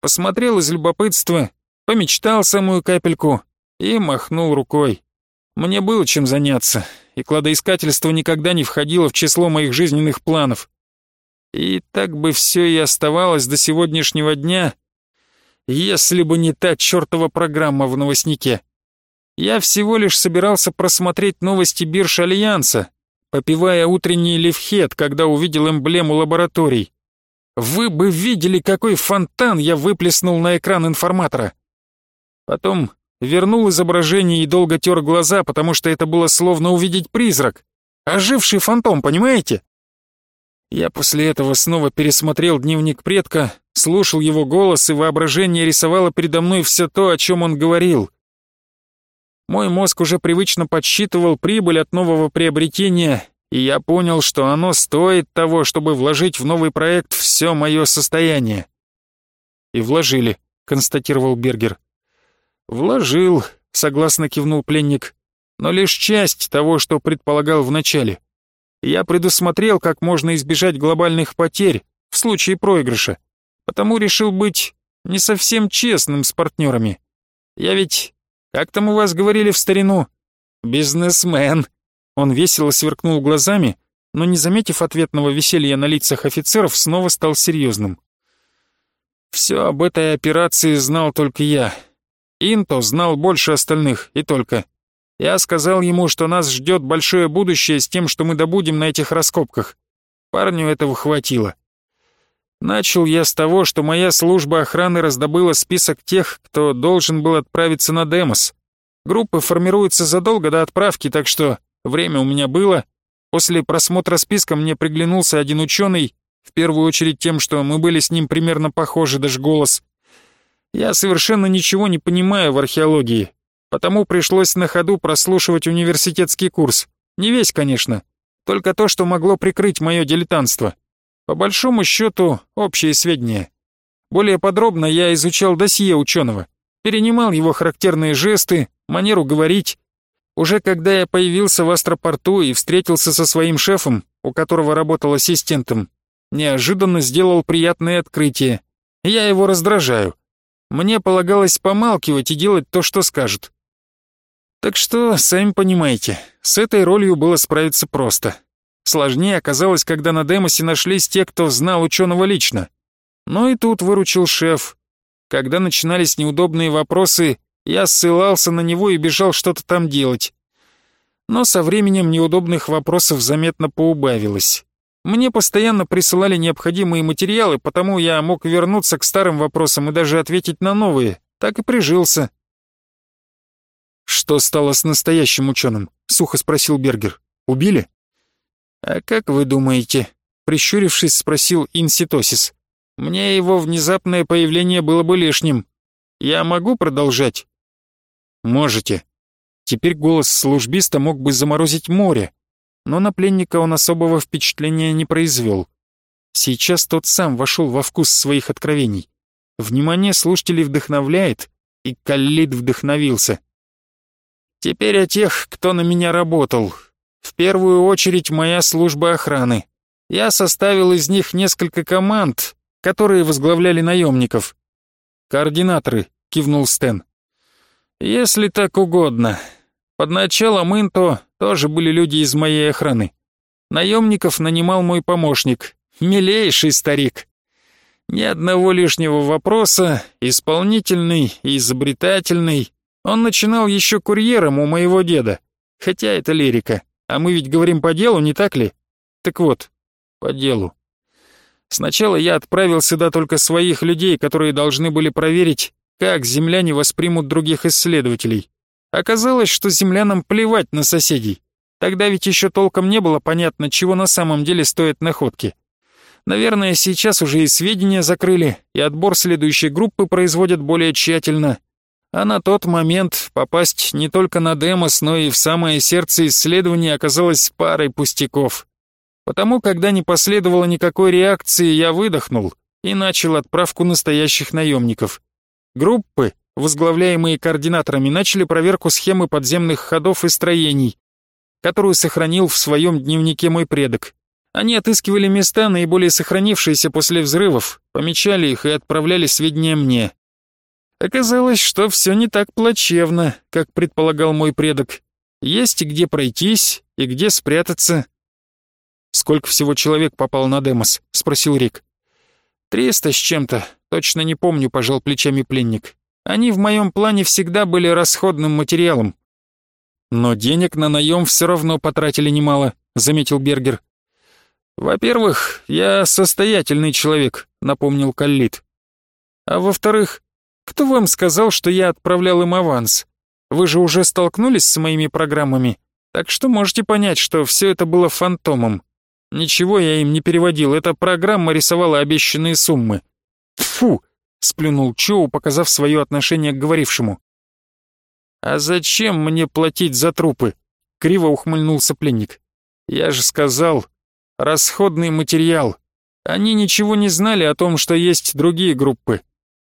[SPEAKER 1] Посмотрел из любопытства, помечтал самую капельку и махнул рукой. Мне было чем заняться, и кладоискательство никогда не входило в число моих жизненных планов. И так бы все и оставалось до сегодняшнего дня, если бы не та чертова программа в новостнике. Я всего лишь собирался просмотреть новости бирж Альянса, попивая утренний левхет, когда увидел эмблему лабораторий. Вы бы видели, какой фонтан я выплеснул на экран информатора. Потом вернул изображение и долго тер глаза, потому что это было словно увидеть призрак. Оживший фантом, понимаете? Я после этого снова пересмотрел дневник предка, слушал его голос, и воображение рисовало передо мной все то, о чем он говорил. Мой мозг уже привычно подсчитывал прибыль от нового приобретения, и я понял, что оно стоит того, чтобы вложить в новый проект все мое состояние. «И вложили», — констатировал Бергер. «Вложил», — согласно кивнул пленник, «но лишь часть того, что предполагал вначале. Я предусмотрел, как можно избежать глобальных потерь в случае проигрыша, потому решил быть не совсем честным с партнерами. Я ведь как там у вас говорили в старину? Бизнесмен. Он весело сверкнул глазами, но не заметив ответного веселья на лицах офицеров, снова стал серьезным. Все об этой операции знал только я. Инто знал больше остальных, и только. Я сказал ему, что нас ждет большое будущее с тем, что мы добудем на этих раскопках. Парню этого хватило. Начал я с того, что моя служба охраны раздобыла список тех, кто должен был отправиться на Демос. Группы формируются задолго до отправки, так что время у меня было. После просмотра списка мне приглянулся один ученый, в первую очередь тем, что мы были с ним примерно похожи, даже голос. Я совершенно ничего не понимаю в археологии, потому пришлось на ходу прослушивать университетский курс. Не весь, конечно, только то, что могло прикрыть мое дилетантство. По большому счету, общие сведения. Более подробно я изучал досье ученого, перенимал его характерные жесты, манеру говорить. Уже когда я появился в астропорту и встретился со своим шефом, у которого работал ассистентом, неожиданно сделал приятное открытие. Я его раздражаю. Мне полагалось помалкивать и делать то, что скажут. Так что, сами понимаете, с этой ролью было справиться просто. Сложнее оказалось, когда на Демосе нашлись те, кто знал ученого лично. Но и тут выручил шеф. Когда начинались неудобные вопросы, я ссылался на него и бежал что-то там делать. Но со временем неудобных вопросов заметно поубавилось. Мне постоянно присылали необходимые материалы, потому я мог вернуться к старым вопросам и даже ответить на новые. Так и прижился. «Что стало с настоящим ученым?» — сухо спросил Бергер. «Убили?» «А как вы думаете?» — прищурившись, спросил Инситосис. «Мне его внезапное появление было бы лишним. Я могу продолжать?» «Можете». Теперь голос службиста мог бы заморозить море, но на пленника он особого впечатления не произвел. Сейчас тот сам вошел во вкус своих откровений. Внимание слушателей вдохновляет, и Каллид вдохновился. «Теперь о тех, кто на меня работал», в первую очередь моя служба охраны. Я составил из них несколько команд, которые возглавляли наемников. «Координаторы», — кивнул Стэн. «Если так угодно. Под началом Инто тоже были люди из моей охраны. Наемников нанимал мой помощник, милейший старик. Ни одного лишнего вопроса, исполнительный изобретательный. Он начинал еще курьером у моего деда, хотя это лирика. А мы ведь говорим по делу, не так ли? Так вот, по делу. Сначала я отправил сюда только своих людей, которые должны были проверить, как земляне воспримут других исследователей. Оказалось, что землянам плевать на соседей. Тогда ведь еще толком не было понятно, чего на самом деле стоят находки. Наверное, сейчас уже и сведения закрыли, и отбор следующей группы производят более тщательно. А на тот момент попасть не только на Демос, но и в самое сердце исследования оказалось парой пустяков. Потому, когда не последовало никакой реакции, я выдохнул и начал отправку настоящих наемников. Группы, возглавляемые координаторами, начали проверку схемы подземных ходов и строений, которую сохранил в своем дневнике мой предок. Они отыскивали места, наиболее сохранившиеся после взрывов, помечали их и отправляли сведения мне. Оказалось, что все не так плачевно, как предполагал мой предок. Есть и где пройтись, и где спрятаться. «Сколько всего человек попал на Демос?» — спросил Рик. «Триста с чем-то, точно не помню», — пожал плечами пленник. «Они в моем плане всегда были расходным материалом». «Но денег на наем все равно потратили немало», — заметил Бергер. «Во-первых, я состоятельный человек», — напомнил Каллит. «А во-вторых, кто вам сказал, что я отправлял им аванс? Вы же уже столкнулись с моими программами, так что можете понять, что все это было фантомом. Ничего я им не переводил, эта программа рисовала обещанные суммы». «Фу!» — сплюнул Чоу, показав свое отношение к говорившему. «А зачем мне платить за трупы?» — криво ухмыльнулся пленник. «Я же сказал, расходный материал. Они ничего не знали о том, что есть другие группы.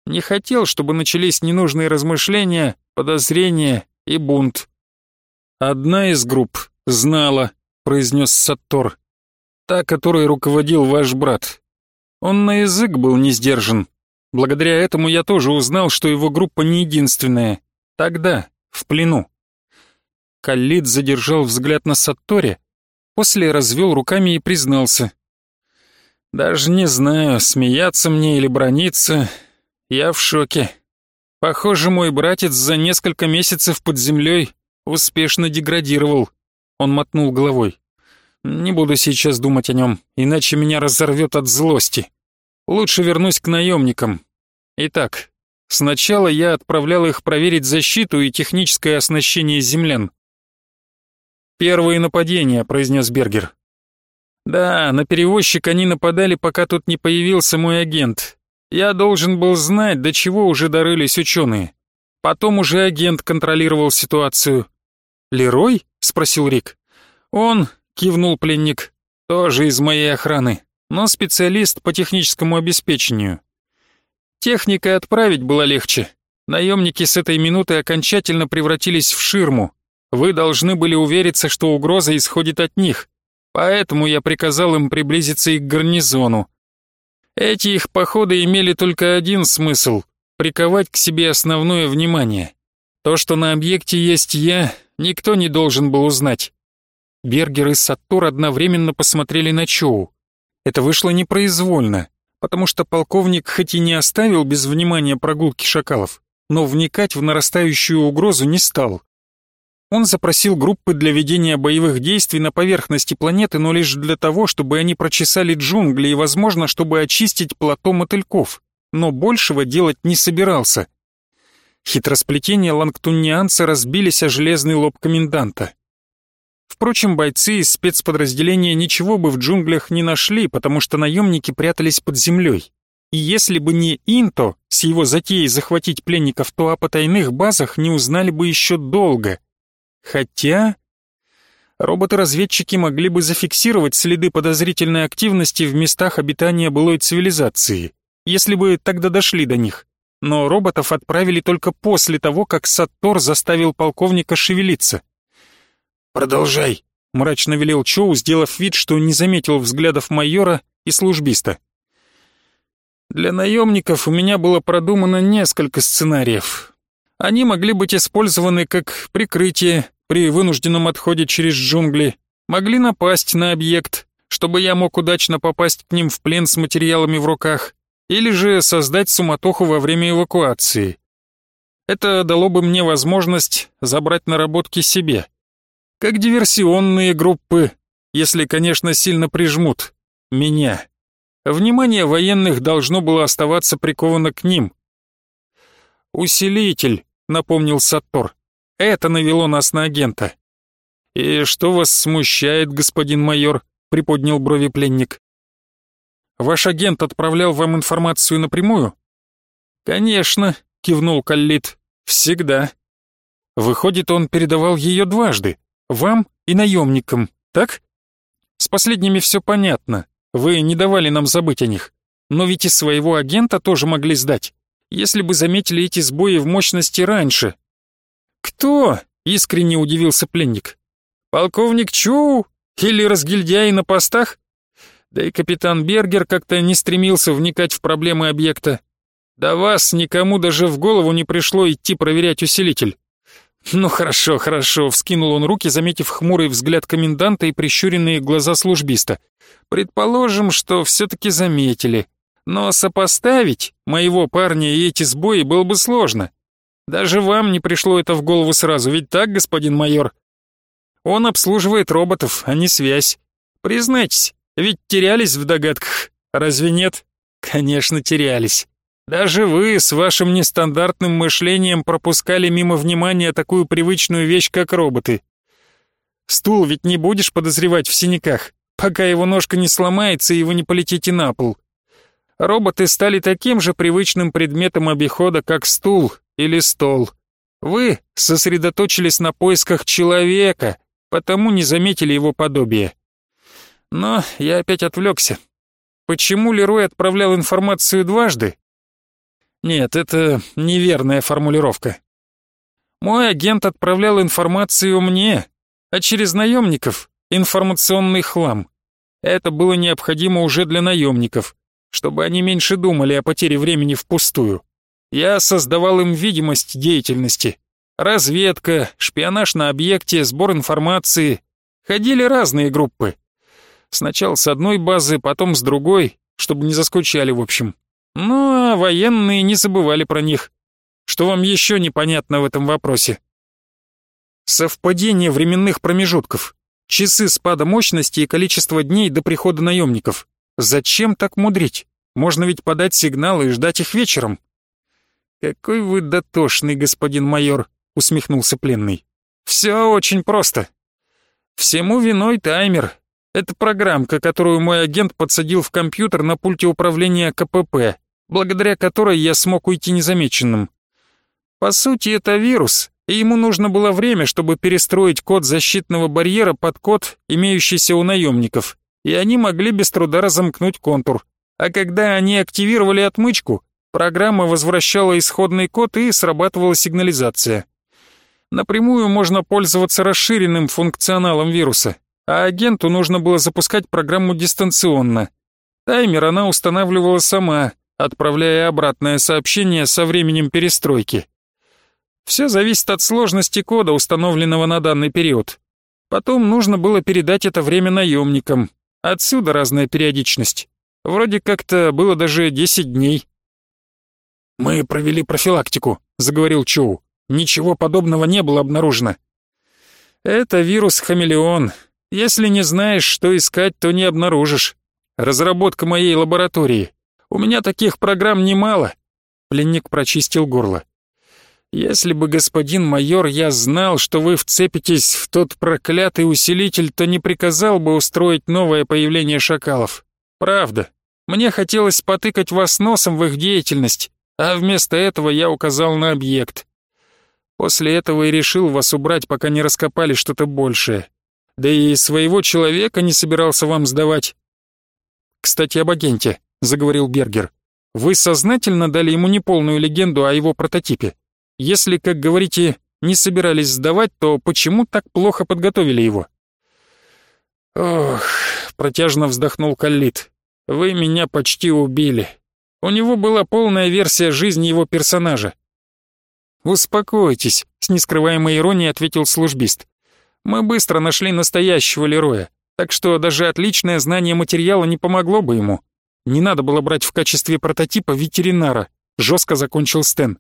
[SPEAKER 1] Не хотел, чтобы начались ненужные размышления, подозрения и бунт. «Одна из групп знала», — произнес Саттор. «Та, которой руководил ваш брат. Он на язык был не сдержан. Благодаря этому я тоже узнал, что его группа не единственная. Тогда, в плену». Каллит задержал взгляд на Сатторе, После развел руками и признался. «Даже не знаю, смеяться мне или брониться. Я в шоке. Похоже, мой братец за несколько месяцев под землей успешно деградировал». Он мотнул головой. «Не буду сейчас думать о нем, иначе меня разорвет от злости. Лучше вернусь к наемникам. Итак, сначала я отправлял их проверить защиту и техническое оснащение землян. «Первые нападения», — произнес Бергер. «Да, на перевозчик они нападали, пока тут не появился мой агент. Я должен был знать, до чего уже дорылись ученые. Потом уже агент контролировал ситуацию». «Лерой?» — спросил Рик. «Он», — кивнул пленник, — «тоже из моей охраны, но специалист по техническому обеспечению. Техникой отправить было легче. Наемники с этой минуты окончательно превратились в ширму, вы должны были увериться, что угроза исходит от них, поэтому я приказал им приблизиться и к гарнизону. Эти их походы имели только один смысл — приковать к себе основное внимание. То, что на объекте есть я, никто не должен был узнать. Бергер и Саттор одновременно посмотрели на Чоу. Это вышло непроизвольно, потому что полковник хоть и не оставил без внимания прогулки шакалов, но вникать в нарастающую угрозу не стал. Он запросил группы для ведения боевых действий на поверхности планеты, но лишь для того, чтобы они прочесали джунгли и, возможно, чтобы очистить плато мотыльков. Но большего делать не собирался. Хитросплетения лангтуннианца разбились о железный лоб коменданта. Впрочем, бойцы из спецподразделения ничего бы в джунглях не нашли, потому что наемники прятались под землей. И если бы не Инто с его затеей захватить пленников, то о потайных базах не узнали бы еще долго. Хотя... Роботы-разведчики могли бы зафиксировать следы подозрительной активности в местах обитания былой цивилизации, если бы тогда дошли до них. Но роботов отправили только после того, как Саттор заставил полковника шевелиться. «Продолжай», — мрачно велел Чоу, сделав вид, что не заметил взглядов майора и службиста. «Для наемников у меня было продумано несколько сценариев. Они могли быть использованы как прикрытие, при вынужденном отходе через джунгли, могли напасть на объект, чтобы я мог удачно попасть к ним в плен с материалами в руках, или же создать суматоху во время эвакуации. Это дало бы мне возможность забрать наработки себе. Как диверсионные группы, если, конечно, сильно прижмут меня. Внимание военных должно было оставаться приковано к ним. «Усилитель», — напомнил Саттор. Это навело нас на агента. «И что вас смущает, господин майор?» — приподнял брови пленник. «Ваш агент отправлял вам информацию напрямую?» «Конечно», — кивнул Каллит. «Всегда». «Выходит, он передавал ее дважды, вам и наемникам, так?» «С последними все понятно. Вы не давали нам забыть о них. Но ведь и своего агента тоже могли сдать. если бы заметили эти сбои в мощности раньше. «Кто?» — искренне удивился пленник. «Полковник Чу или разгильдяи на постах?» Да и капитан Бергер как-то не стремился вникать в проблемы объекта. Да вас никому даже в голову не пришло идти проверять усилитель. «Ну хорошо, хорошо», — вскинул он руки, заметив хмурый взгляд коменданта и прищуренные глаза службиста. «Предположим, что все-таки заметили. Но сопоставить моего парня и эти сбои было бы сложно. Даже вам не пришло это в голову сразу, ведь так, господин майор? Он обслуживает роботов, а не связь. Признайтесь, ведь терялись в догадках, разве нет? Конечно, терялись. Даже вы с вашим нестандартным мышлением пропускали мимо внимания такую привычную вещь, как роботы. Стул ведь не будешь подозревать в синяках, пока его ножка не сломается и вы не полетите на пол. Роботы стали таким же привычным предметом обихода, как стул или стол. Вы сосредоточились на поисках человека, потому не заметили его подобие. Но я опять отвлекся. Почему Лерой отправлял информацию дважды, нет, это неверная формулировка. Мой агент отправлял информацию мне, а через наемников — информационный хлам. Это было необходимо уже для наемников, чтобы они меньше думали о потере времени впустую. Я создавал им видимость деятельности. Разведка, шпионаж на объекте, сбор информации. Ходили разные группы. Сначала с одной базы, потом с другой, чтобы не заскучали в общем. Ну, а военные не забывали про них. Что вам еще непонятно в этом вопросе? Совпадение временных промежутков. Часы спада мощности и количество дней до прихода наемников. Зачем так мудрить? Можно ведь подать сигналы и ждать их вечером. Какой вы дотошный, господин майор, усмехнулся пленный. Все очень просто. Всему виной таймер. Это программка, которую мой агент подсадил в компьютер на пульте управления КПП благодаря которой я смог уйти незамеченным. По сути, это вирус, и ему нужно было время, чтобы перестроить код защитного барьера под код, имеющийся у наемников, и они могли без труда разомкнуть контур. А когда они активировали отмычку, программа возвращала исходный код и срабатывала сигнализация. Напрямую можно пользоваться расширенным функционалом вируса, а агенту нужно было запускать программу дистанционно. Таймер она устанавливала сама, отправляя обратное сообщение со временем перестройки. Все зависит от сложности кода, установленного на данный период. Потом нужно было передать это время наемникам. Отсюда разная периодичность. Вроде как-то было даже 10 дней. «Мы провели профилактику», — заговорил Чоу. «Ничего подобного не было обнаружено». «Это вирус-хамелеон. Если не знаешь, что искать, то не обнаружишь. Разработка моей лаборатории. У меня таких программ немало. Пленник прочистил горло. Если бы, господин майор, я знал, что вы вцепитесь в тот проклятый усилитель, то не приказал бы устроить новое появление шакалов. Правда. Мне хотелось потыкать вас носом в их деятельность, а вместо этого я указал на объект. После этого и решил вас убрать, пока не раскопали что-то большее. Да и своего человека не собирался вам сдавать. Кстати, об агенте заговорил Бергер. Вы сознательно дали ему неполную легенду о его прототипе. Если, как говорите, не собирались сдавать, то почему так плохо подготовили его? Ох, протяжно вздохнул Каллит. Вы меня почти убили. У него была полная версия жизни его персонажа. «Успокойтесь», — с нескрываемой иронией ответил службист. «Мы быстро нашли настоящего Лероя, так что даже отличное знание материала не помогло бы ему. Не надо было брать в качестве прототипа ветеринара, жестко закончил Стэн.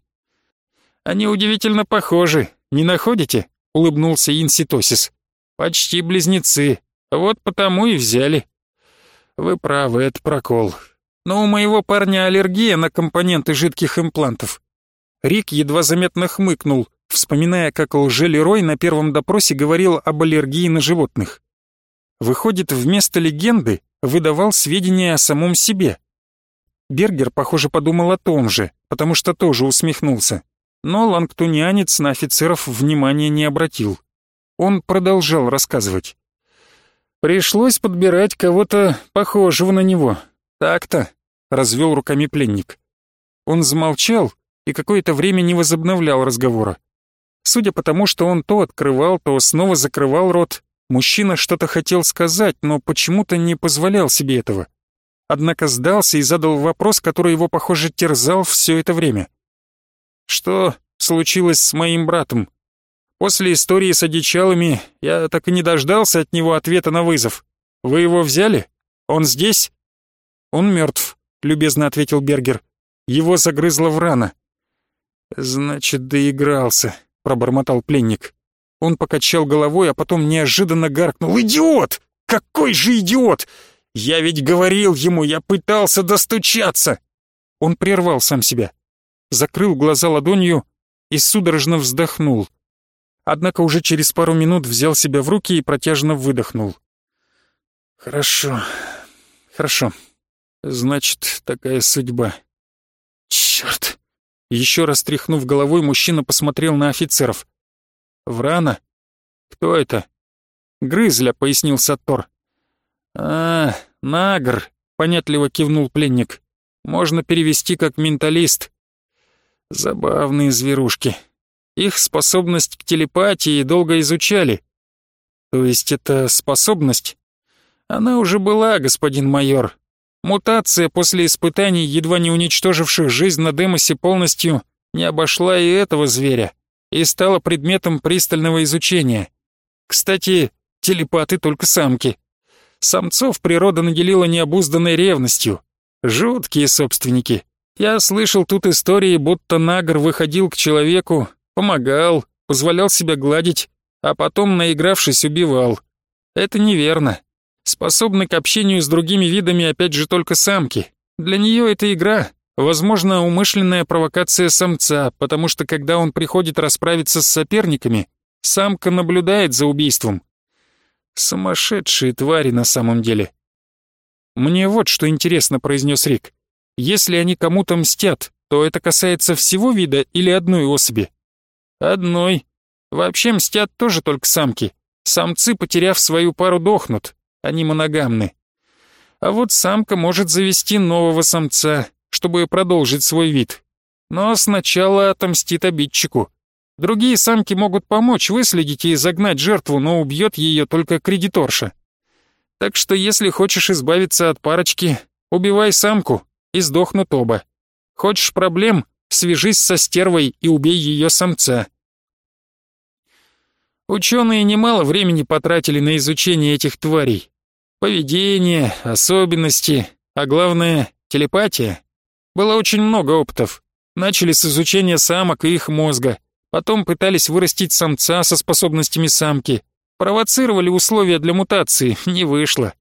[SPEAKER 1] Они удивительно похожи, не находите? улыбнулся Инситосис. Почти близнецы. Вот потому и взяли. Вы правы, это прокол. Но у моего парня аллергия на компоненты жидких имплантов. Рик едва заметно хмыкнул, вспоминая, как лжелерой на первом допросе говорил об аллергии на животных. Выходит, вместо легенды выдавал сведения о самом себе. Бергер, похоже, подумал о том же, потому что тоже усмехнулся. Но лангтунянец на офицеров внимания не обратил. Он продолжал рассказывать. «Пришлось подбирать кого-то похожего на него. Так-то», — развел руками пленник. Он замолчал, и какое-то время не возобновлял разговора. Судя по тому, что он то открывал, то снова закрывал рот, мужчина что-то хотел сказать, но почему-то не позволял себе этого. Однако сдался и задал вопрос, который его, похоже, терзал все это время. «Что случилось с моим братом?» После истории с одичалами я так и не дождался от него ответа на вызов. Вы его взяли? Он здесь? Он мертв, любезно ответил Бергер. Его загрызла врана. Значит, доигрался, пробормотал пленник. Он покачал головой, а потом неожиданно гаркнул. «Идиот! Какой же идиот! Я ведь говорил ему, я пытался достучаться!» Он прервал сам себя, закрыл глаза ладонью и судорожно вздохнул. Однако уже через пару минут взял себя в руки и протяжно выдохнул. «Хорошо, хорошо. Значит, такая судьба. Чёрт!» Еще раз тряхнув головой, мужчина посмотрел на офицеров. «Врана? Кто это?» «Грызля», — пояснил Саттор. «А, Нагр», — понятливо кивнул пленник. «Можно перевести как менталист». «Забавные зверушки. Их способность к телепатии долго изучали. То есть это способность? Она уже была, господин майор. Мутация после испытаний, едва не уничтоживших жизнь на Демосе полностью, не обошла и этого зверя и стала предметом пристального изучения. Кстати, телепаты только самки. Самцов природа наделила необузданной ревностью. Жуткие собственники. Я слышал тут истории, будто Нагр выходил к человеку, Помогал, позволял себя гладить, а потом, наигравшись, убивал. Это неверно. Способны к общению с другими видами опять же только самки. Для нее это игра, возможно, умышленная провокация самца, потому что когда он приходит расправиться с соперниками, самка наблюдает за убийством. Сумасшедшие твари на самом деле. «Мне вот что интересно», — произнес Рик. «Если они кому-то мстят, то это касается всего вида или одной особи?» Одной. Вообще мстят тоже только самки. Самцы, потеряв свою пару, дохнут. Они моногамны. А вот самка может завести нового самца, чтобы продолжить свой вид. Но сначала отомстит обидчику. Другие самки могут помочь выследить и загнать жертву, но убьет ее только кредиторша. Так что если хочешь избавиться от парочки, убивай самку, и сдохнут оба. Хочешь проблем, свяжись со стервой и убей ее самца. Ученые немало времени потратили на изучение этих тварей. Поведение, особенности, а главное — телепатия. Было очень много опытов. Начали с изучения самок и их мозга, потом пытались вырастить самца со способностями самки, провоцировали условия для мутации, не вышло.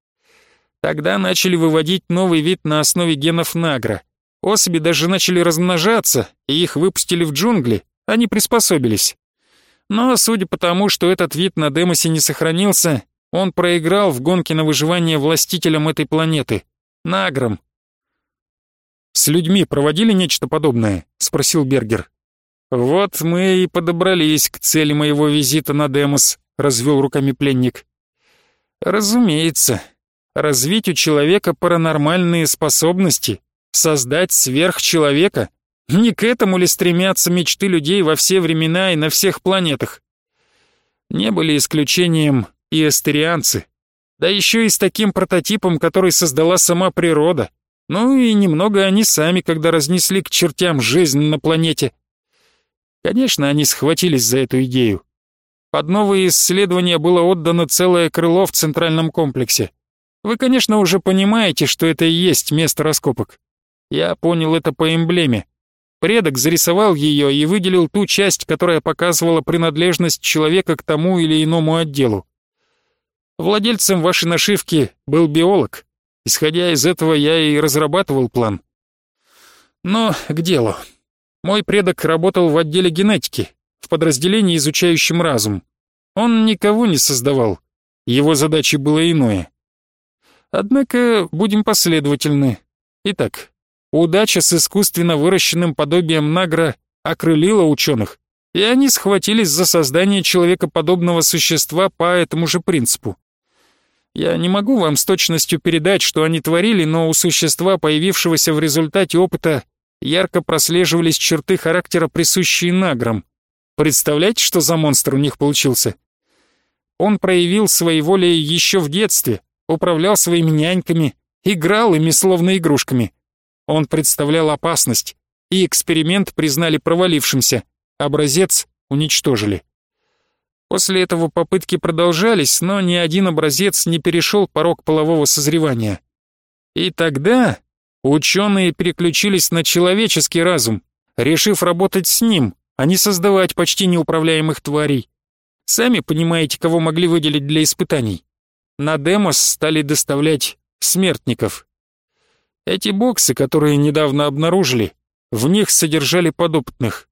[SPEAKER 1] Тогда начали выводить новый вид на основе генов Награ. Особи даже начали размножаться, и их выпустили в джунгли, они приспособились. Но судя по тому, что этот вид на Демосе не сохранился, он проиграл в гонке на выживание властителям этой планеты, Награм. «С людьми проводили нечто подобное?» — спросил Бергер. «Вот мы и подобрались к цели моего визита на Демос», — развел руками пленник. «Разумеется, развить у человека паранормальные способности, создать сверхчеловека не к этому ли стремятся мечты людей во все времена и на всех планетах? Не были исключением и эстерианцы, да еще и с таким прототипом, который создала сама природа. Ну и немного они сами, когда разнесли к чертям жизнь на планете. Конечно, они схватились за эту идею. Под новые исследования было отдано целое крыло в центральном комплексе. Вы, конечно, уже понимаете, что это и есть место раскопок. Я понял это по эмблеме. Предок зарисовал ее и выделил ту часть, которая показывала принадлежность человека к тому или иному отделу. Владельцем вашей нашивки был биолог. Исходя из этого, я и разрабатывал план. Но к делу. Мой предок работал в отделе генетики, в подразделении, изучающем разум. Он никого не создавал. Его задачей было иное. Однако будем последовательны. Итак, Удача с искусственно выращенным подобием Награ окрылила ученых, и они схватились за создание человекоподобного существа по этому же принципу. Я не могу вам с точностью передать, что они творили, но у существа, появившегося в результате опыта, ярко прослеживались черты характера, присущие награм. Представляете, что за монстр у них получился? Он проявил своей волей еще в детстве, управлял своими няньками, играл ими словно игрушками. Он представлял опасность, и эксперимент признали провалившимся, образец уничтожили. После этого попытки продолжались, но ни один образец не перешел порог полового созревания. И тогда ученые переключились на человеческий разум, решив работать с ним, а не создавать почти неуправляемых тварей. Сами понимаете, кого могли выделить для испытаний. На Демос стали доставлять смертников. Эти боксы, которые недавно обнаружили, в них содержали подопытных.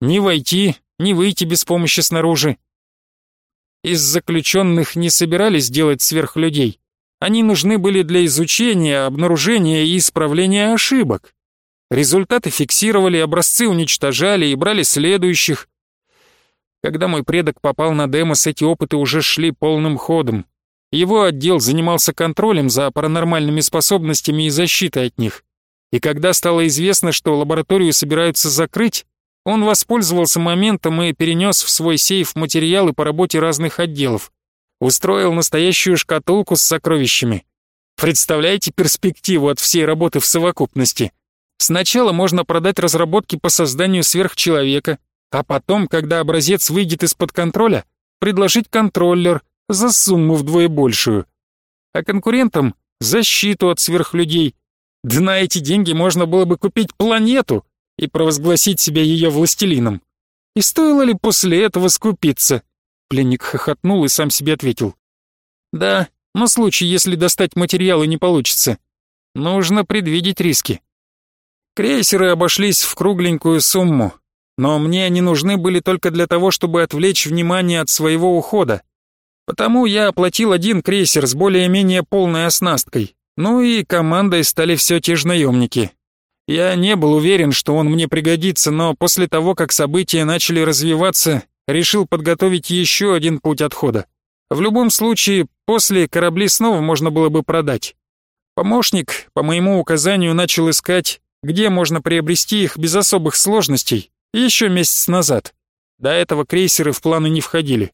[SPEAKER 1] Ни войти, ни выйти без помощи снаружи. Из заключенных не собирались делать сверхлюдей. Они нужны были для изучения, обнаружения и исправления ошибок. Результаты фиксировали, образцы уничтожали и брали следующих. Когда мой предок попал на Демос, эти опыты уже шли полным ходом. Его отдел занимался контролем за паранормальными способностями и защитой от них. И когда стало известно, что лабораторию собираются закрыть, он воспользовался моментом и перенес в свой сейф материалы по работе разных отделов. Устроил настоящую шкатулку с сокровищами. Представляете перспективу от всей работы в совокупности? Сначала можно продать разработки по созданию сверхчеловека, а потом, когда образец выйдет из-под контроля, предложить контроллер — за сумму вдвое большую. А конкурентам — защиту от сверхлюдей. Да на эти деньги можно было бы купить планету и провозгласить себя ее властелином. И стоило ли после этого скупиться? Пленник хохотнул и сам себе ответил. Да, но случай, если достать материалы не получится. Нужно предвидеть риски. Крейсеры обошлись в кругленькую сумму, но мне они нужны были только для того, чтобы отвлечь внимание от своего ухода. Потому я оплатил один крейсер с более-менее полной оснасткой. Ну и командой стали все те же наемники. Я не был уверен, что он мне пригодится, но после того, как события начали развиваться, решил подготовить еще один путь отхода. В любом случае, после корабли снова можно было бы продать. Помощник, по моему указанию, начал искать, где можно приобрести их без особых сложностей, еще месяц назад. До этого крейсеры в планы не входили.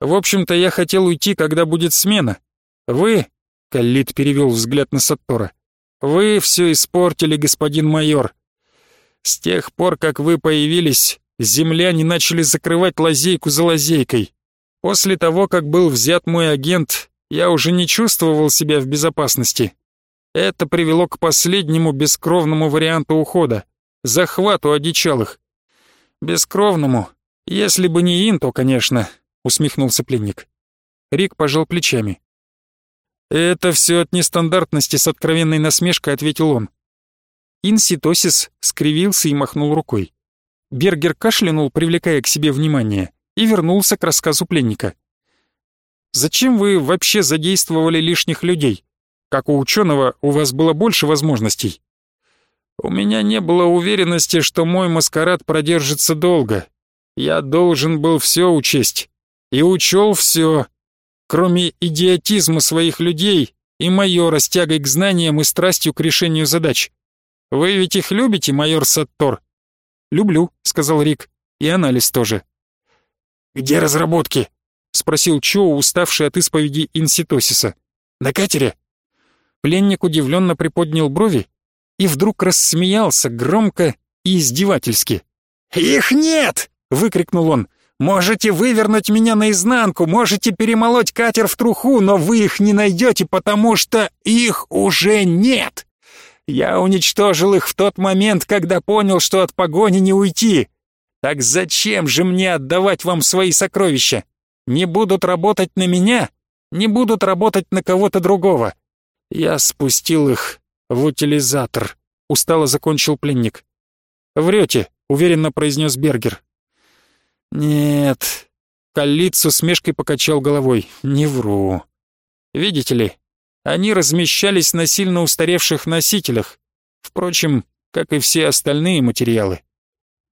[SPEAKER 1] В общем-то, я хотел уйти, когда будет смена. Вы, Каллит перевел взгляд на Саттора, вы все испортили, господин майор. С тех пор, как вы появились, земляне начали закрывать лазейку за лазейкой. После того, как был взят мой агент, я уже не чувствовал себя в безопасности. Это привело к последнему бескровному варианту ухода — захвату одичалых. Бескровному, если бы не Инто, конечно, усмехнулся пленник. Рик пожал плечами. «Это все от нестандартности с откровенной насмешкой», — ответил он. Инситосис скривился и махнул рукой. Бергер кашлянул, привлекая к себе внимание, и вернулся к рассказу пленника. «Зачем вы вообще задействовали лишних людей? Как у ученого, у вас было больше возможностей». «У меня не было уверенности, что мой маскарад продержится долго. Я должен был все учесть и учел все, кроме идиотизма своих людей и майора с тягой к знаниям и страстью к решению задач. Вы ведь их любите, майор Саттор? Люблю, сказал Рик, и анализ тоже. Где разработки? спросил Чоу, уставший от исповеди инситосиса. На катере? Пленник удивленно приподнял брови и вдруг рассмеялся громко и издевательски. «Их нет!» — выкрикнул он. Можете вывернуть меня наизнанку, можете перемолоть катер в труху, но вы их не найдете, потому что их уже нет. Я уничтожил их в тот момент, когда понял, что от погони не уйти. Так зачем же мне отдавать вам свои сокровища? Не будут работать на меня, не будут работать на кого-то другого. Я спустил их в утилизатор, устало закончил пленник. Врете, уверенно произнес Бергер. «Нет». Каллит с усмешкой покачал головой. «Не вру. Видите ли, они размещались на сильно устаревших носителях, впрочем, как и все остальные материалы.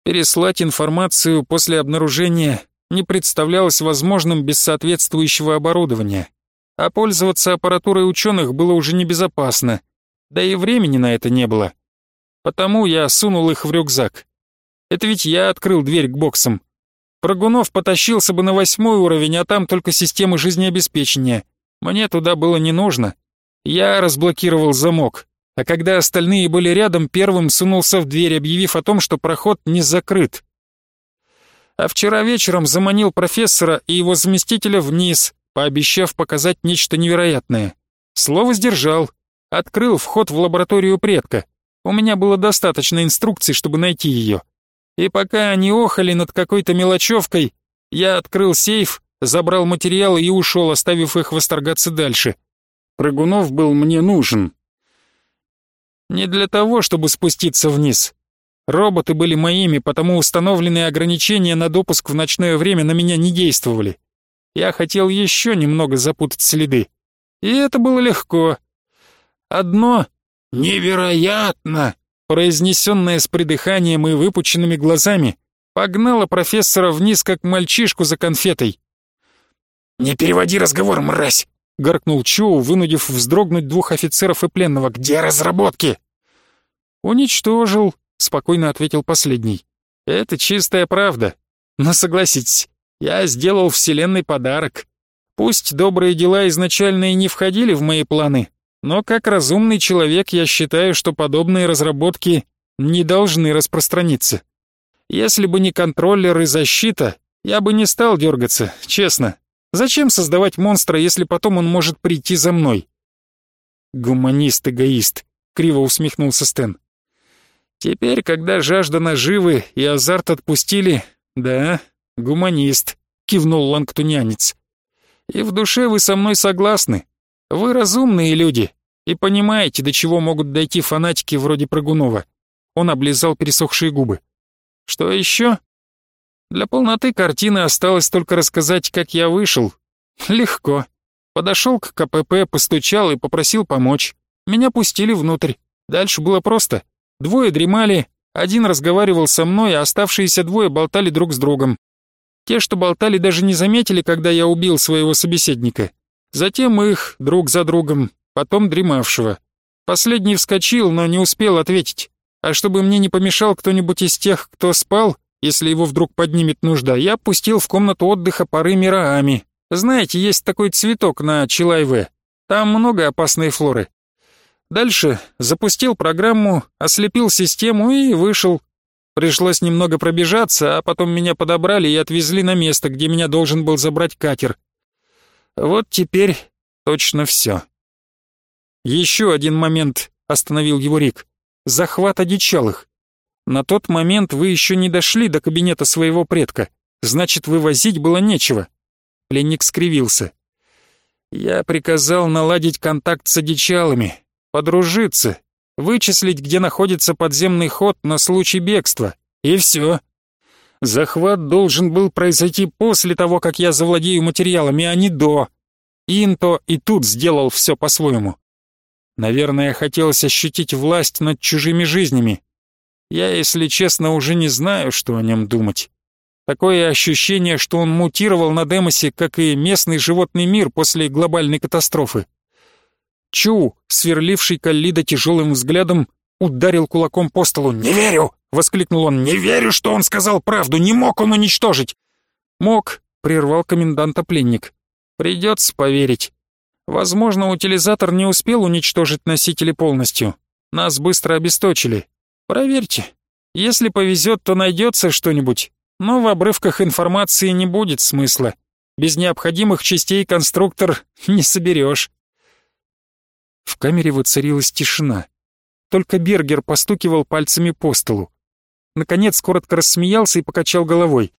[SPEAKER 1] Переслать информацию после обнаружения не представлялось возможным без соответствующего оборудования, а пользоваться аппаратурой ученых было уже небезопасно, да и времени на это не было. потому я сунул их в рюкзак. Это ведь я открыл дверь к боксам. Прыгунов потащился бы на восьмой уровень, а там только система жизнеобеспечения. Мне туда было не нужно. Я разблокировал замок, а когда остальные были рядом, первым сунулся в дверь, объявив о том, что проход не закрыт. А вчера вечером заманил профессора и его заместителя вниз, пообещав показать нечто невероятное. Слово сдержал. Открыл вход в лабораторию предка. У меня было достаточно инструкций, чтобы найти ее. И пока они охали над какой-то мелочевкой, я открыл сейф, забрал материалы и ушел, оставив их восторгаться дальше. Прыгунов был мне нужен. Не для того, чтобы спуститься вниз. Роботы были моими, потому установленные ограничения на допуск в ночное время на меня не действовали. Я хотел еще немного запутать следы. И это было легко. Одно «Невероятно!» Произнесенное с придыханием и выпученными глазами, погнало профессора вниз, как мальчишку за конфетой.
[SPEAKER 2] «Не переводи разговор, мразь!» — гаркнул Чоу, вынудив вздрогнуть двух офицеров и пленного. «Где разработки?»
[SPEAKER 1] «Уничтожил», — спокойно ответил последний. «Это чистая правда. Но согласитесь, я сделал Вселенной подарок. Пусть добрые дела изначально и не входили в мои планы, но как разумный человек я считаю, что подобные разработки не должны распространиться. Если бы не контроллер и защита, я бы не стал дергаться, честно. Зачем создавать монстра, если потом он может прийти за мной? Гуманист-эгоист, криво усмехнулся Стэн. Теперь, когда жажда наживы и азарт отпустили, да, гуманист, кивнул лангтунянец. И в душе вы со мной согласны. Вы разумные люди и понимаете, до чего могут дойти фанатики вроде Прыгунова. Он облизал пересохшие губы. Что еще? Для полноты картины осталось только рассказать, как я вышел. Легко. Подошел к КПП, постучал и попросил помочь. Меня пустили внутрь. Дальше было просто. Двое дремали, один разговаривал со мной, а оставшиеся двое болтали друг с другом. Те, что болтали, даже не заметили, когда я убил своего собеседника. Затем их, друг за другом, потом дремавшего. Последний вскочил, но не успел ответить. А чтобы мне не помешал кто-нибудь из тех, кто спал, если его вдруг поднимет нужда, я пустил в комнату отдыха пары мираами. Знаете, есть такой цветок на Чилайве. Там много опасной флоры. Дальше запустил программу, ослепил систему и вышел. Пришлось немного пробежаться, а потом меня подобрали и отвезли на место, где меня должен был забрать катер. Вот теперь точно все. Еще один момент остановил его Рик. Захват одичалых. На тот момент вы еще не дошли до кабинета своего предка, значит, вывозить было нечего. Пленник скривился. Я приказал наладить контакт с одичалами, подружиться, вычислить, где находится подземный ход на случай бегства, и все. Захват должен был произойти после того, как я завладею материалами, а не до. Инто и тут сделал все по-своему. Наверное, хотелось ощутить власть над чужими жизнями. Я, если честно, уже не знаю, что о нем думать. Такое ощущение, что он мутировал на Демосе, как и местный животный мир после глобальной катастрофы. Чу, сверливший Каллида тяжелым взглядом, ударил кулаком по столу. «Не верю!» — воскликнул он. «Не верю, что он сказал правду! Не мог он уничтожить!» «Мог», — прервал коменданта пленник. «Придется поверить. Возможно, утилизатор не успел уничтожить носители полностью. Нас быстро обесточили. Проверьте. Если повезет, то найдется что-нибудь. Но в обрывках информации не будет смысла. Без необходимых частей конструктор не соберешь. В камере воцарилась тишина. Только Бергер постукивал пальцами по столу. Наконец коротко рассмеялся и покачал головой.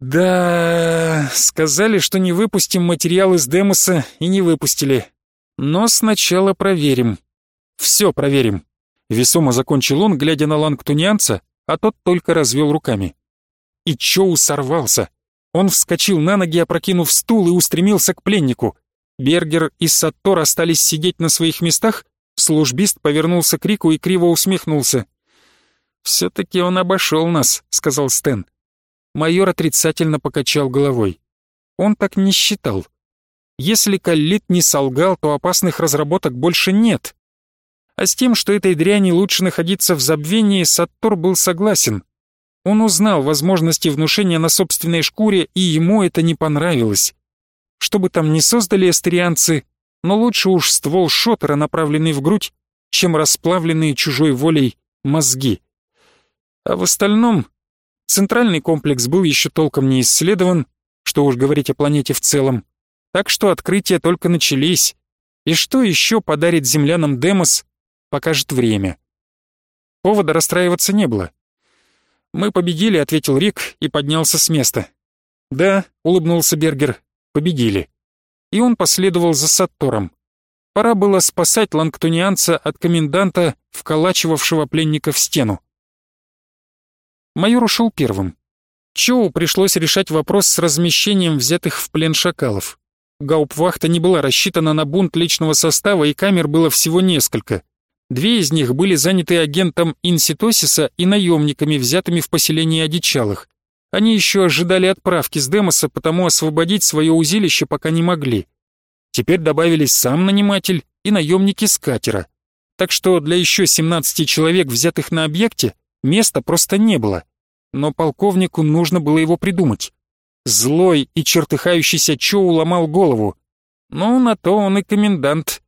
[SPEAKER 1] «Да, сказали, что не выпустим материал из Демоса и не выпустили. Но сначала проверим. Все проверим». Весомо закончил он, глядя на лангтунианца, а тот только развел руками. И Чоу сорвался. Он вскочил на ноги, опрокинув стул и устремился к пленнику. Бергер и Саттор остались сидеть на своих местах, службист повернулся к Рику и криво усмехнулся. «Все-таки он обошел нас», — сказал Стэн. Майор отрицательно покачал головой. Он так не считал. Если Каллит не солгал, то опасных разработок больше нет. А с тем, что этой дряни лучше находиться в забвении, Саттор был согласен. Он узнал возможности внушения на собственной шкуре, и ему это не понравилось. Что бы там ни создали эстерианцы, но лучше уж ствол шотера, направленный в грудь, чем расплавленные чужой волей мозги. А в остальном, центральный комплекс был еще толком не исследован, что уж говорить о планете в целом, так что открытия только начались, и что еще подарит землянам Демос, покажет время. Повода расстраиваться не было. «Мы победили», — ответил Рик и поднялся с места. «Да», — улыбнулся Бергер, — «победили». И он последовал за Саттором. Пора было спасать лангтунианца от коменданта, вколачивавшего пленника в стену. Майор ушел первым. Чоу пришлось решать вопрос с размещением взятых в плен шакалов. Гауптвахта не была рассчитана на бунт личного состава, и камер было всего несколько. Две из них были заняты агентом Инситосиса и наемниками, взятыми в поселении одичалых. Они еще ожидали отправки с Демоса, потому освободить свое узилище пока не могли. Теперь добавились сам наниматель и наемники с катера. Так что для еще 17 человек, взятых на объекте, места просто не было. Но полковнику нужно было его придумать. Злой и чертыхающийся Чоу ломал голову. Ну, на то он и комендант.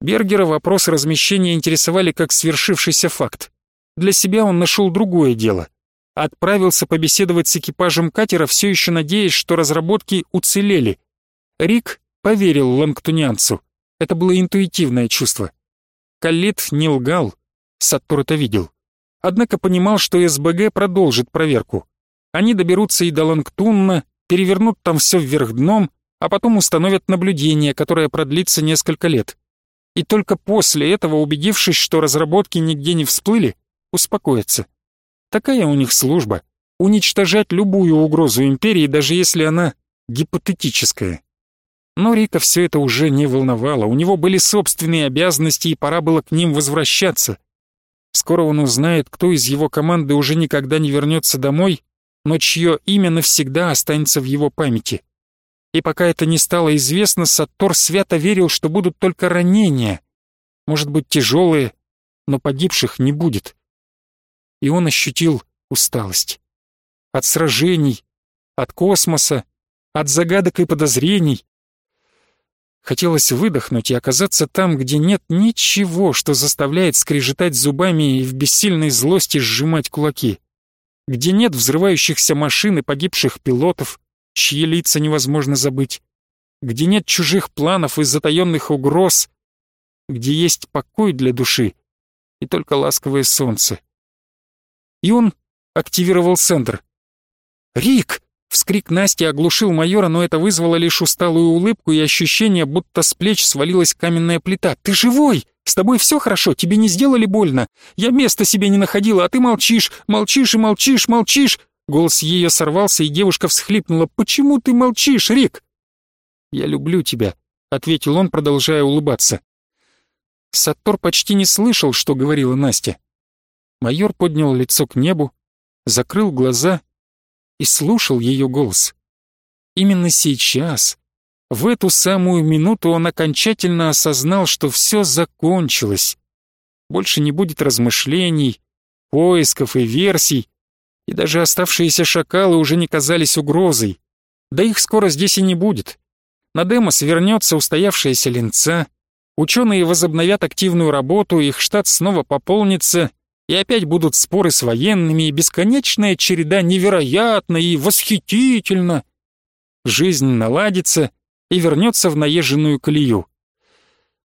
[SPEAKER 1] Бергера вопросы размещения интересовали как свершившийся факт. Для себя он нашел другое дело. Отправился побеседовать с экипажем катера, все еще надеясь, что разработки уцелели. Рик поверил лангтунианцу. Это было интуитивное чувство. Калит не лгал, Саттор это видел. Однако понимал, что СБГ продолжит проверку. Они доберутся и до Лангтунна, перевернут там все вверх дном, а потом установят наблюдение, которое продлится несколько лет и только после этого, убедившись, что разработки нигде не всплыли, успокоиться. Такая у них служба — уничтожать любую угрозу империи, даже если она гипотетическая. Но Рика все это уже не волновало, у него были собственные обязанности, и пора было к ним возвращаться. Скоро он узнает, кто из его команды уже никогда не вернется домой, но чье имя навсегда останется в его памяти и пока это не стало известно, Саттор свято верил, что будут только ранения, может быть, тяжелые, но погибших не будет. И он ощутил усталость. От сражений, от космоса, от загадок и подозрений. Хотелось выдохнуть и оказаться там, где нет ничего, что заставляет скрежетать зубами и в бессильной злости сжимать кулаки. Где нет взрывающихся машин и погибших пилотов, чьи лица невозможно забыть, где нет чужих планов и затаенных угроз, где есть покой для души и только ласковое солнце. И он активировал сендер. «Рик!» — вскрик Насти оглушил майора, но это вызвало лишь усталую улыбку и ощущение, будто с плеч свалилась каменная плита. «Ты живой! С тобой все хорошо, тебе не сделали больно. Я места себе не находила, а ты молчишь, молчишь и молчишь, молчишь. Голос ее сорвался, и девушка всхлипнула. «Почему ты молчишь, Рик?» «Я люблю тебя», — ответил он, продолжая улыбаться. Саттор почти не слышал, что говорила Настя. Майор поднял лицо к небу, закрыл глаза и слушал ее голос. Именно сейчас, в эту самую минуту он окончательно осознал, что все закончилось. Больше не будет размышлений, поисков и версий, и даже оставшиеся шакалы уже не казались угрозой. Да их скоро здесь и не будет. На Демос вернется устоявшаяся линца, ученые возобновят активную работу, их штат снова пополнится, и опять будут споры с военными, и бесконечная череда невероятно и восхитительно. Жизнь наладится и вернется в наезженную колею.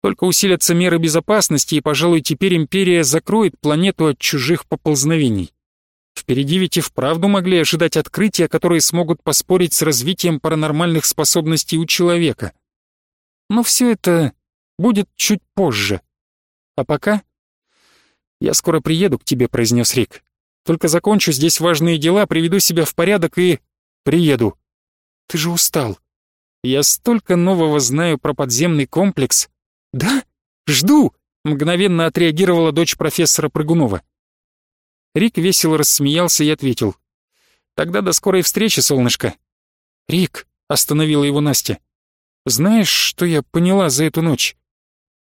[SPEAKER 1] Только усилятся меры безопасности, и, пожалуй, теперь империя закроет планету от чужих поползновений. Впереди ведь и вправду могли ожидать открытия, которые смогут поспорить с развитием паранормальных способностей у человека. Но все это будет чуть позже. А пока... «Я скоро приеду к тебе», — произнес Рик. «Только закончу здесь важные дела, приведу себя в порядок и... приеду». «Ты же устал. Я столько нового знаю про подземный комплекс». «Да? Жду!» — мгновенно отреагировала дочь профессора Прыгунова. Рик весело рассмеялся и ответил. «Тогда до скорой встречи, солнышко». «Рик», — остановила его Настя, — «знаешь, что я поняла за эту ночь?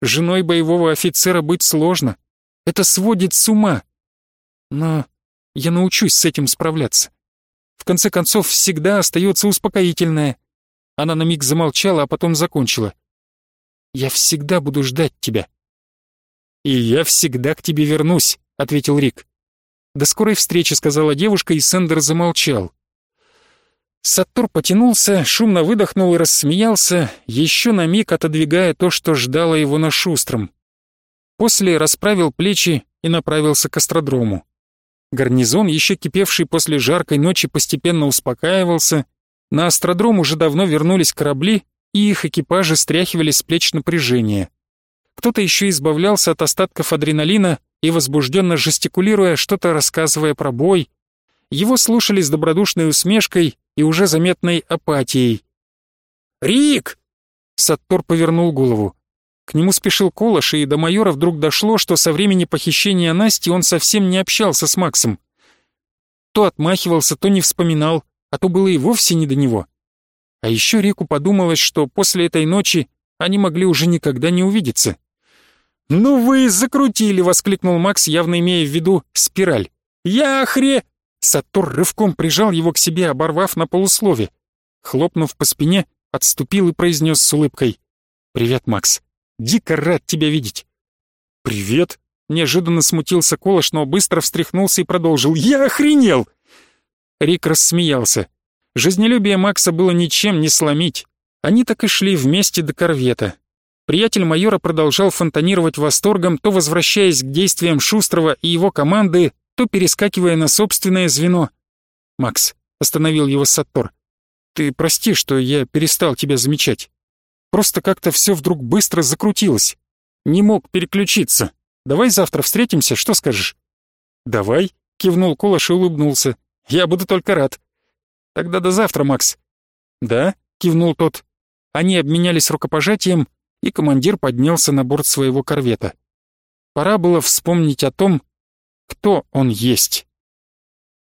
[SPEAKER 1] Женой боевого офицера быть сложно. Это сводит с ума. Но я научусь с этим справляться. В конце концов, всегда остается успокоительное. Она на миг замолчала, а потом закончила. «Я всегда буду ждать тебя». «И я всегда к тебе вернусь», — ответил Рик. «До скорой встречи», — сказала девушка, и Сендер замолчал. Саттор потянулся, шумно выдохнул и рассмеялся, еще на миг отодвигая то, что ждало его на шустром. После расправил плечи и направился к астродрому. Гарнизон, еще кипевший после жаркой ночи, постепенно успокаивался. На астродром уже давно вернулись корабли, и их экипажи стряхивали с плеч напряжение. Кто-то еще избавлялся от остатков адреналина и, возбужденно жестикулируя, что-то рассказывая про бой. Его слушали с добродушной усмешкой и уже заметной апатией. «Рик!» Саттор повернул голову. К нему спешил Колош, и до майора вдруг дошло, что со времени похищения Насти он совсем не общался с Максом. То отмахивался, то не вспоминал, а то было и вовсе не до него. А еще Рику подумалось, что после этой ночи они могли уже никогда не увидеться. «Ну вы закрутили!» — воскликнул Макс, явно имея в виду спираль. «Я охре...» Сатур рывком прижал его к себе, оборвав на полуслове. Хлопнув по спине, отступил и произнес с улыбкой. «Привет, Макс. Дико рад тебя видеть». «Привет!» — неожиданно смутился Колыш, но быстро встряхнулся и продолжил. «Я охренел!» Рик рассмеялся. Жизнелюбие Макса было ничем не сломить. Они так и шли вместе до корвета. Приятель майора продолжал фонтанировать восторгом, то возвращаясь к действиям Шустрова и его команды, то перескакивая на собственное звено. «Макс», — остановил его Саттор, — «ты прости, что я перестал тебя замечать. Просто как-то все вдруг быстро закрутилось. Не мог переключиться. Давай завтра встретимся, что скажешь?» «Давай», — кивнул Колош и улыбнулся. «Я буду только рад». «Тогда до завтра, Макс». «Да», — кивнул тот. Они обменялись рукопожатием, и командир поднялся на борт своего корвета. Пора было вспомнить о том, кто он есть.